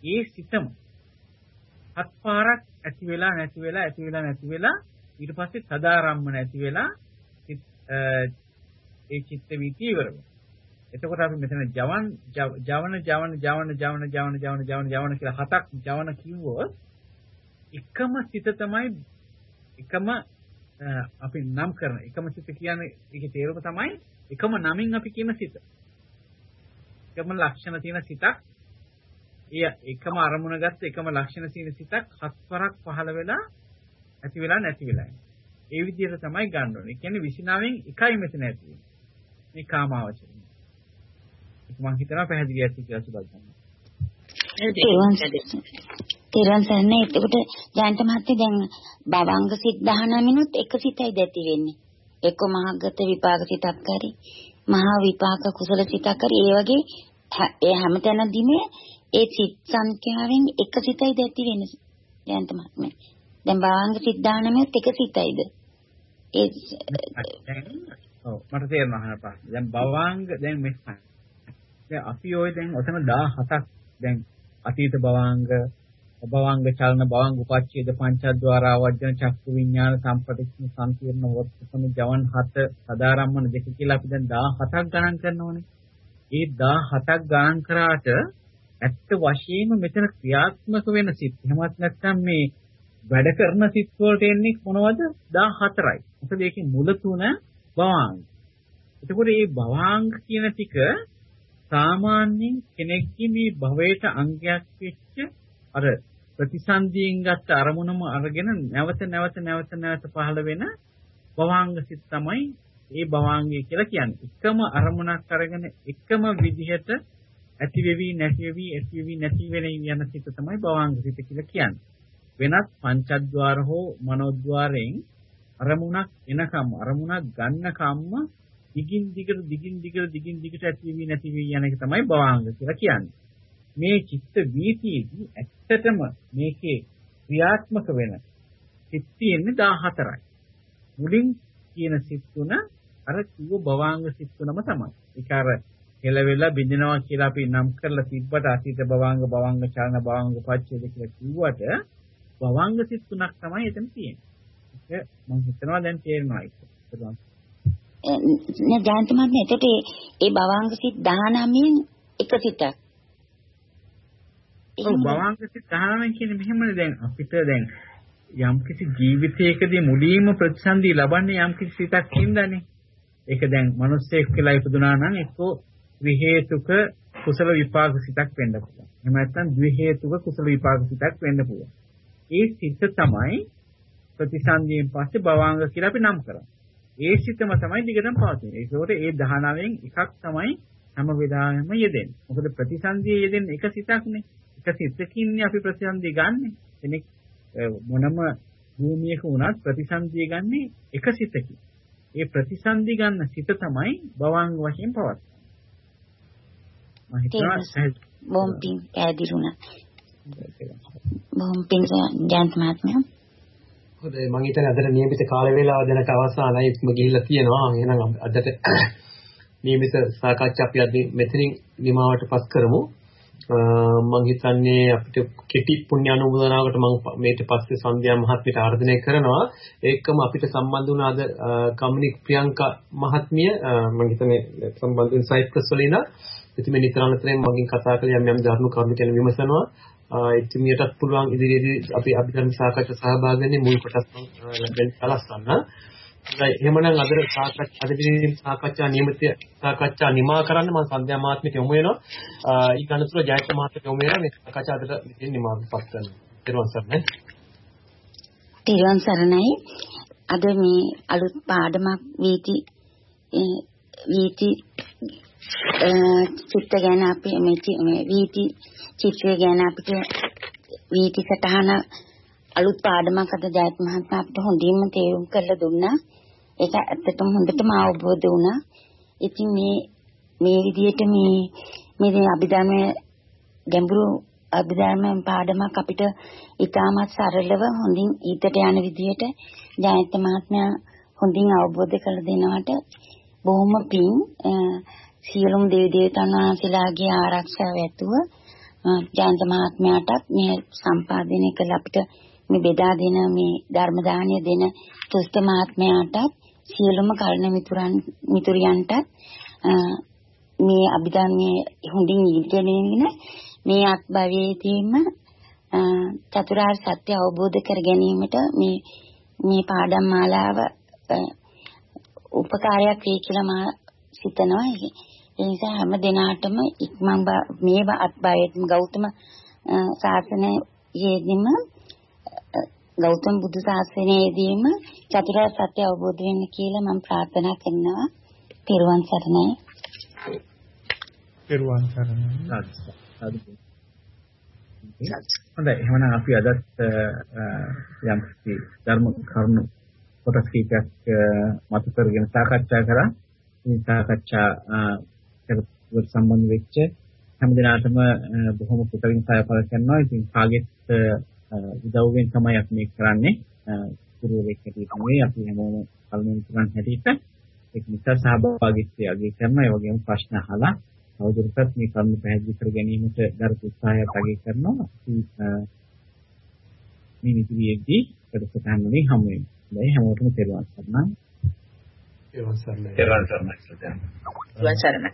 ඒ සිතම හත් පාරක් ඇති වෙලා නැති වෙලා ඇති වෙලා නැති වෙලා ඊට පස්සේ සදාරම්ම නැති වෙලා ඒ චිත්ත වීති ඉවර වෙනවා. එතකොට අපි මෙතන ජවන් ජවන ජවන ජවන ජවන ජවන ජවන ජවන ජවන කියලා හතක් ජවන කිව්වොත් එකම සිත තමයි එකම අපි නම් කරන එකම සිත කියන්නේ ඒකේ තේරුම තමයි එකම නමින් අපි කියන සිත. එකම ලක්ෂණ තියෙන සිතක් එය එකම අරමුණ ගත්ත එකම ලක්ෂණ තියෙන සිතක් හත්වරක් පහළ වෙලා ඇති වෙලා නැති වෙලා ඒ විදිහට තමයි ගන්න ඕනේ. ඒ කියන්නේ 29න් එකයි මෙතන ඇති වෙන්නේ. මේ කාමාවචරය. ඒක මම හිතනවා පැහැදිලි ඇති කියලා සුබල් ගන්න. තේරුවන් සරණයි. එතකොට ජයන්ත මහත්තයා දැන් භවංග සිත් 19 එක සිතයි දැති වෙන්නේ. එක්ක මහගත විපාක සිතක් හරි මහා විපාක කුසල සිතක් හරි ඒ වගේ ඒ හැමතැනදීම ඒ සිත් සංඛ්‍යාවෙන් එක සිතයි දැති වෙන්නේ. ජයන්ත මහත්මයා. දැන් භවංග සිත් 19 එක සිතයිද? ඒ ඔව් මට තේරෙනවා අහන ප්‍රශ්නේ. දැන් භවංග දැන් මෙහෙමයි. දැන් අපි ওই දැන් ඔතන 17ක් දැන් අතීත භවංග භවංග චලන භවංග උපච්ඡේද පංචද්වාර ආවර්ජන චක්කු විඥාන සම්පටිච්ඡන සංකීර්ණ වස්තුසම ජවන් හත සදාරම්මන දෙක කියලා අපි දැන් 17ක් ගණන් කරනෝනේ. ඒ 17ක් ගණන් කරාට ඇත්ත වශයෙන්ම මෙතන ක්‍රියාත්මක වෙන සිත්. එහෙමත් නැත්නම් මේ වැඩ කරන සිත් වලට එන්නේ මොනවද? 14යි. මොකද ඒකේ මුල තුන භවාංග. එතකොට මේ භවාංග කියන ටික සාමාන්‍යයෙන් කෙනෙක්ගේ මේ භවයට අංගයක් වෙච්ච අර ප්‍රතිසන්දියෙන් ගත්ත අරමුණම අරගෙන නැවත නැවත නැවත නැවත පහළ වෙන භවාංග සිත් තමයි ඒ භවාංගය කියලා කියන්නේ. එකම අරමුණක් අරගෙන එකම විදිහට ඇති වෙවි නැති වෙවි ඇති වෙවි නැති වෙන යන සිත තමයි භවාංග සිත කියලා කියන්නේ. වෙනත් පංචද්වාර හෝ මනෝද්වාරයෙන් අරමුණක් එනකම් අරමුණක් ගන්නකම්ම දිගින් දිගට දිගින් දිගට දිගින් දිගට ඇති වෙවි නැති වෙවි යන එක තමයි භවාංග කියලා කියන්නේ. මේ චිත්ත වීතියේදී ඇත්තටම මේකේ ක්‍රියාත්මක වෙන සිත් තියෙන්නේ 14යි. මුලින් කියන සිත් තුන අර කිව්ව භවාංග සිත් තුනම තමයි. ඒක අර කෙලවෙලා බින්දිනවා කියලා අපි නම් කරලා තිබ්බට අතීත භවාංග භවාංග චලන භවාංග පච්චේද කියලා කිව්වට භවාංග සිත් තුනක් තමයි එතන තියෙන්නේ. ඒක මම හිතනවා දැන් තේරෙනවා ඒක. නේ ජාන්ත මහත්මයා එතකොට ඒ භවාංග සිත් 19න් එක සිතක්. ඔව් භවාංග සිත් 19න් කියන්නේ මෙහෙමනේ දැන් අපිට දැන් යම්කිසි ජීවිතයකදී මුලින්ම ප්‍රතිසන්දි ලබන්නේ යම්කිසි සිතක් හින්දානේ. ඒක දැන් මිනිස්සෙක් කියලා ඉපදුනා නම් එක්කෝ ත්‍රි හේතුක කුසල විපාක සිතක් වෙන්න පුළුවන්. එහෙම නැත්නම් ද්වි හේතුක කුසල විපාක සිතක් වෙන්න පුළුවන්. ඒ සිත තමයි ප්‍රතිසන්දියෙන් පස්සේ භවාංග කියලා අපි නම් කරන්නේ. ඒ සිතම තමයි දිගටම පවතින්නේ. ඒකෝට ඒ 19න් එකක් තමයි හැම වෙලාවෙම යෙදෙන්නේ. මොකද ප්‍රතිසන්දියේ යෙදෙන්නේ එක සිතක්නේ. එක සිතකින්නේ අපි ප්‍රතිසන්දිය ගන්නෙ. කෙනෙක් මොනම භූමියක වුණත් ප්‍රතිසන්දිය ගන්නෙ එක සිතකින්. ඒ ප්‍රතිසන්දි ගන්න සිත තමයි භවංග වශයෙන් පවතින්නේ. මම හිතනවා බොම් පින් පැහැදිලුණා. බොම් පින් ජයන්ත මහත්මයා හොඳයි මම හිතන්නේ අදට නියමිත කාල වේලාව දැනට අවසానයි ඉක්ම ගිහිල්ලා තියෙනවා. එහෙනම් අදට නියමිත සාකච්ඡා අපි අද මෙතනින් නිමාවට පස් කරමු. මම හිතන්නේ අපිට කෙටි පුණ්‍ය අනුමೋದනාවකට මම මේට පස්සේ සන්ධ්‍යා මහත්මියට ආරාධනය කරනවා. ඒකම අපිට සම්බන්ධ වුණ අද කම්නික් ප්‍රියංකා මහත්මිය මම හිතන්නේ සම්බන්ධ වෙන සයිප්‍රස් වල ඉඳලා ඉතින් මේ නිතර අනතරෙන් මගෙන් කතා කරලා යම් යම් ධර්ම කරුණු ගැන විමසනවා. එතුමියටත් පුළුවන් ඉදිරියේදී අපි අභිධර්ම සාකච්ඡා සහභාගී වෙන්නේ මුල් කොටස් ලැබෙන්න සලස්වන්න. හරි එහෙමනම් අද සාකච්ඡා අද දිනේ සාකච්ඡා නියමිත සාකච්ඡා නිමා කරන්න මම සන්ධ්‍යා මාත්මිට යොමු වෙනවා. ඊ කනතුර ජයක මාත්මිට යොමු වෙනවා මේ සාකච්ඡා අදට මෙතෙන් නිමාවටපත් කරනවා. ඊළඟ සරණයි. තිරුවන් සරණයි. අද මේ අලුත් පාඩමක් වීති වීති චිත්ත ගැන අපි මේ වීති චිත්‍රය ගැන අපිට වීති සටහන අලුත් පාඩමක් අද ජයත් මහත්මයා අපිට හොඳින්ම තේරුම් කරලා දුන්නා. ඒක ඇත්තටම හොඳටම අවබෝධ වුණා. ඉතින් මේ මේ විදිහට මේ මේ අභිධර්මයේ ගැඹුරු අභිධර්ම පාඩමක් අපිට ඉතාමත් සරලව හොඳින් ඊටට යන විදිහට ජයන්ත මහත්මයා හොඳින් අවබෝධ කළ දෙනවට බොහොම පිං සියලුම දෙවි දේවතාවුන් වහන්සේලාගේ ආරක්ෂාව ඇතුව ජයන්ත මහත්මයාටත් මේ සම්පාදනය කළ අපිට මේ බෙදා දෙන මේ ධර්ම දානය දෙන තුස්ත මහත්මයාටත් සියලුම කර්ණ මිතුරන් මිතුරියන්ටත් මේ අභිධර්මයේ හොඳින් ඉගෙනගෙන මේ අත්භවයේදීම චතුරාර්ය සත්‍ය අවබෝධ කර ගැනීමට මේ මේ පාඩම් මාලාව උපකාරයක් වේ කියලා මා සිතනවා. ඒ නිසා හැම දිනාටම ඉක්මන් මේ අත්භවයේදීම ගෞතම ශාසනයේදීම ගෞතම බුදු ශාසනයේදීම චතුරාර්ය සත්‍ය අවබෝධ වෙන්න කියලා මම ප්‍රාර්ථනා කරනවා. පෙරවන් සරණයි. පෙරවන් සරණයි. හොඳයි එහෙනම් අපි අදත් යම් කිසි ධර්ම කරුණු කොටස් කීපයක් මතු කරගෙන සාකච්ඡා කරා. මේ සාකච්ඡා සම්බන්ධ වෙච්ච හැම දිනාටම බොහොම පුතලින් සහාය කරනවා. ඉතින් කාගෙත් උදව්වෙන් තමයි අපි මේක කරන්නේ. ගුරුවරයෙක් හැටියට නෙවෙයි අපි හැමෝම කල්මෙන් කරන් හැටියට ඒක නිසා සහභාගීත්වය අගය කරනවා. ඒ වගේම ප්‍රශ්න අහලා තවදුරටත් මේ කරුණු පැහැදිලි කර ගැනීමට දරපු උත්සාහයක් අගය කරනවා. මේ විදිහේදී වැඩසටහන් වලින් හමු වෙනවා. දැන් හැමෝටම තෙරුවන් සරණයි. තෙරුවන් සරණයි. තෙරුවන් සරණයි.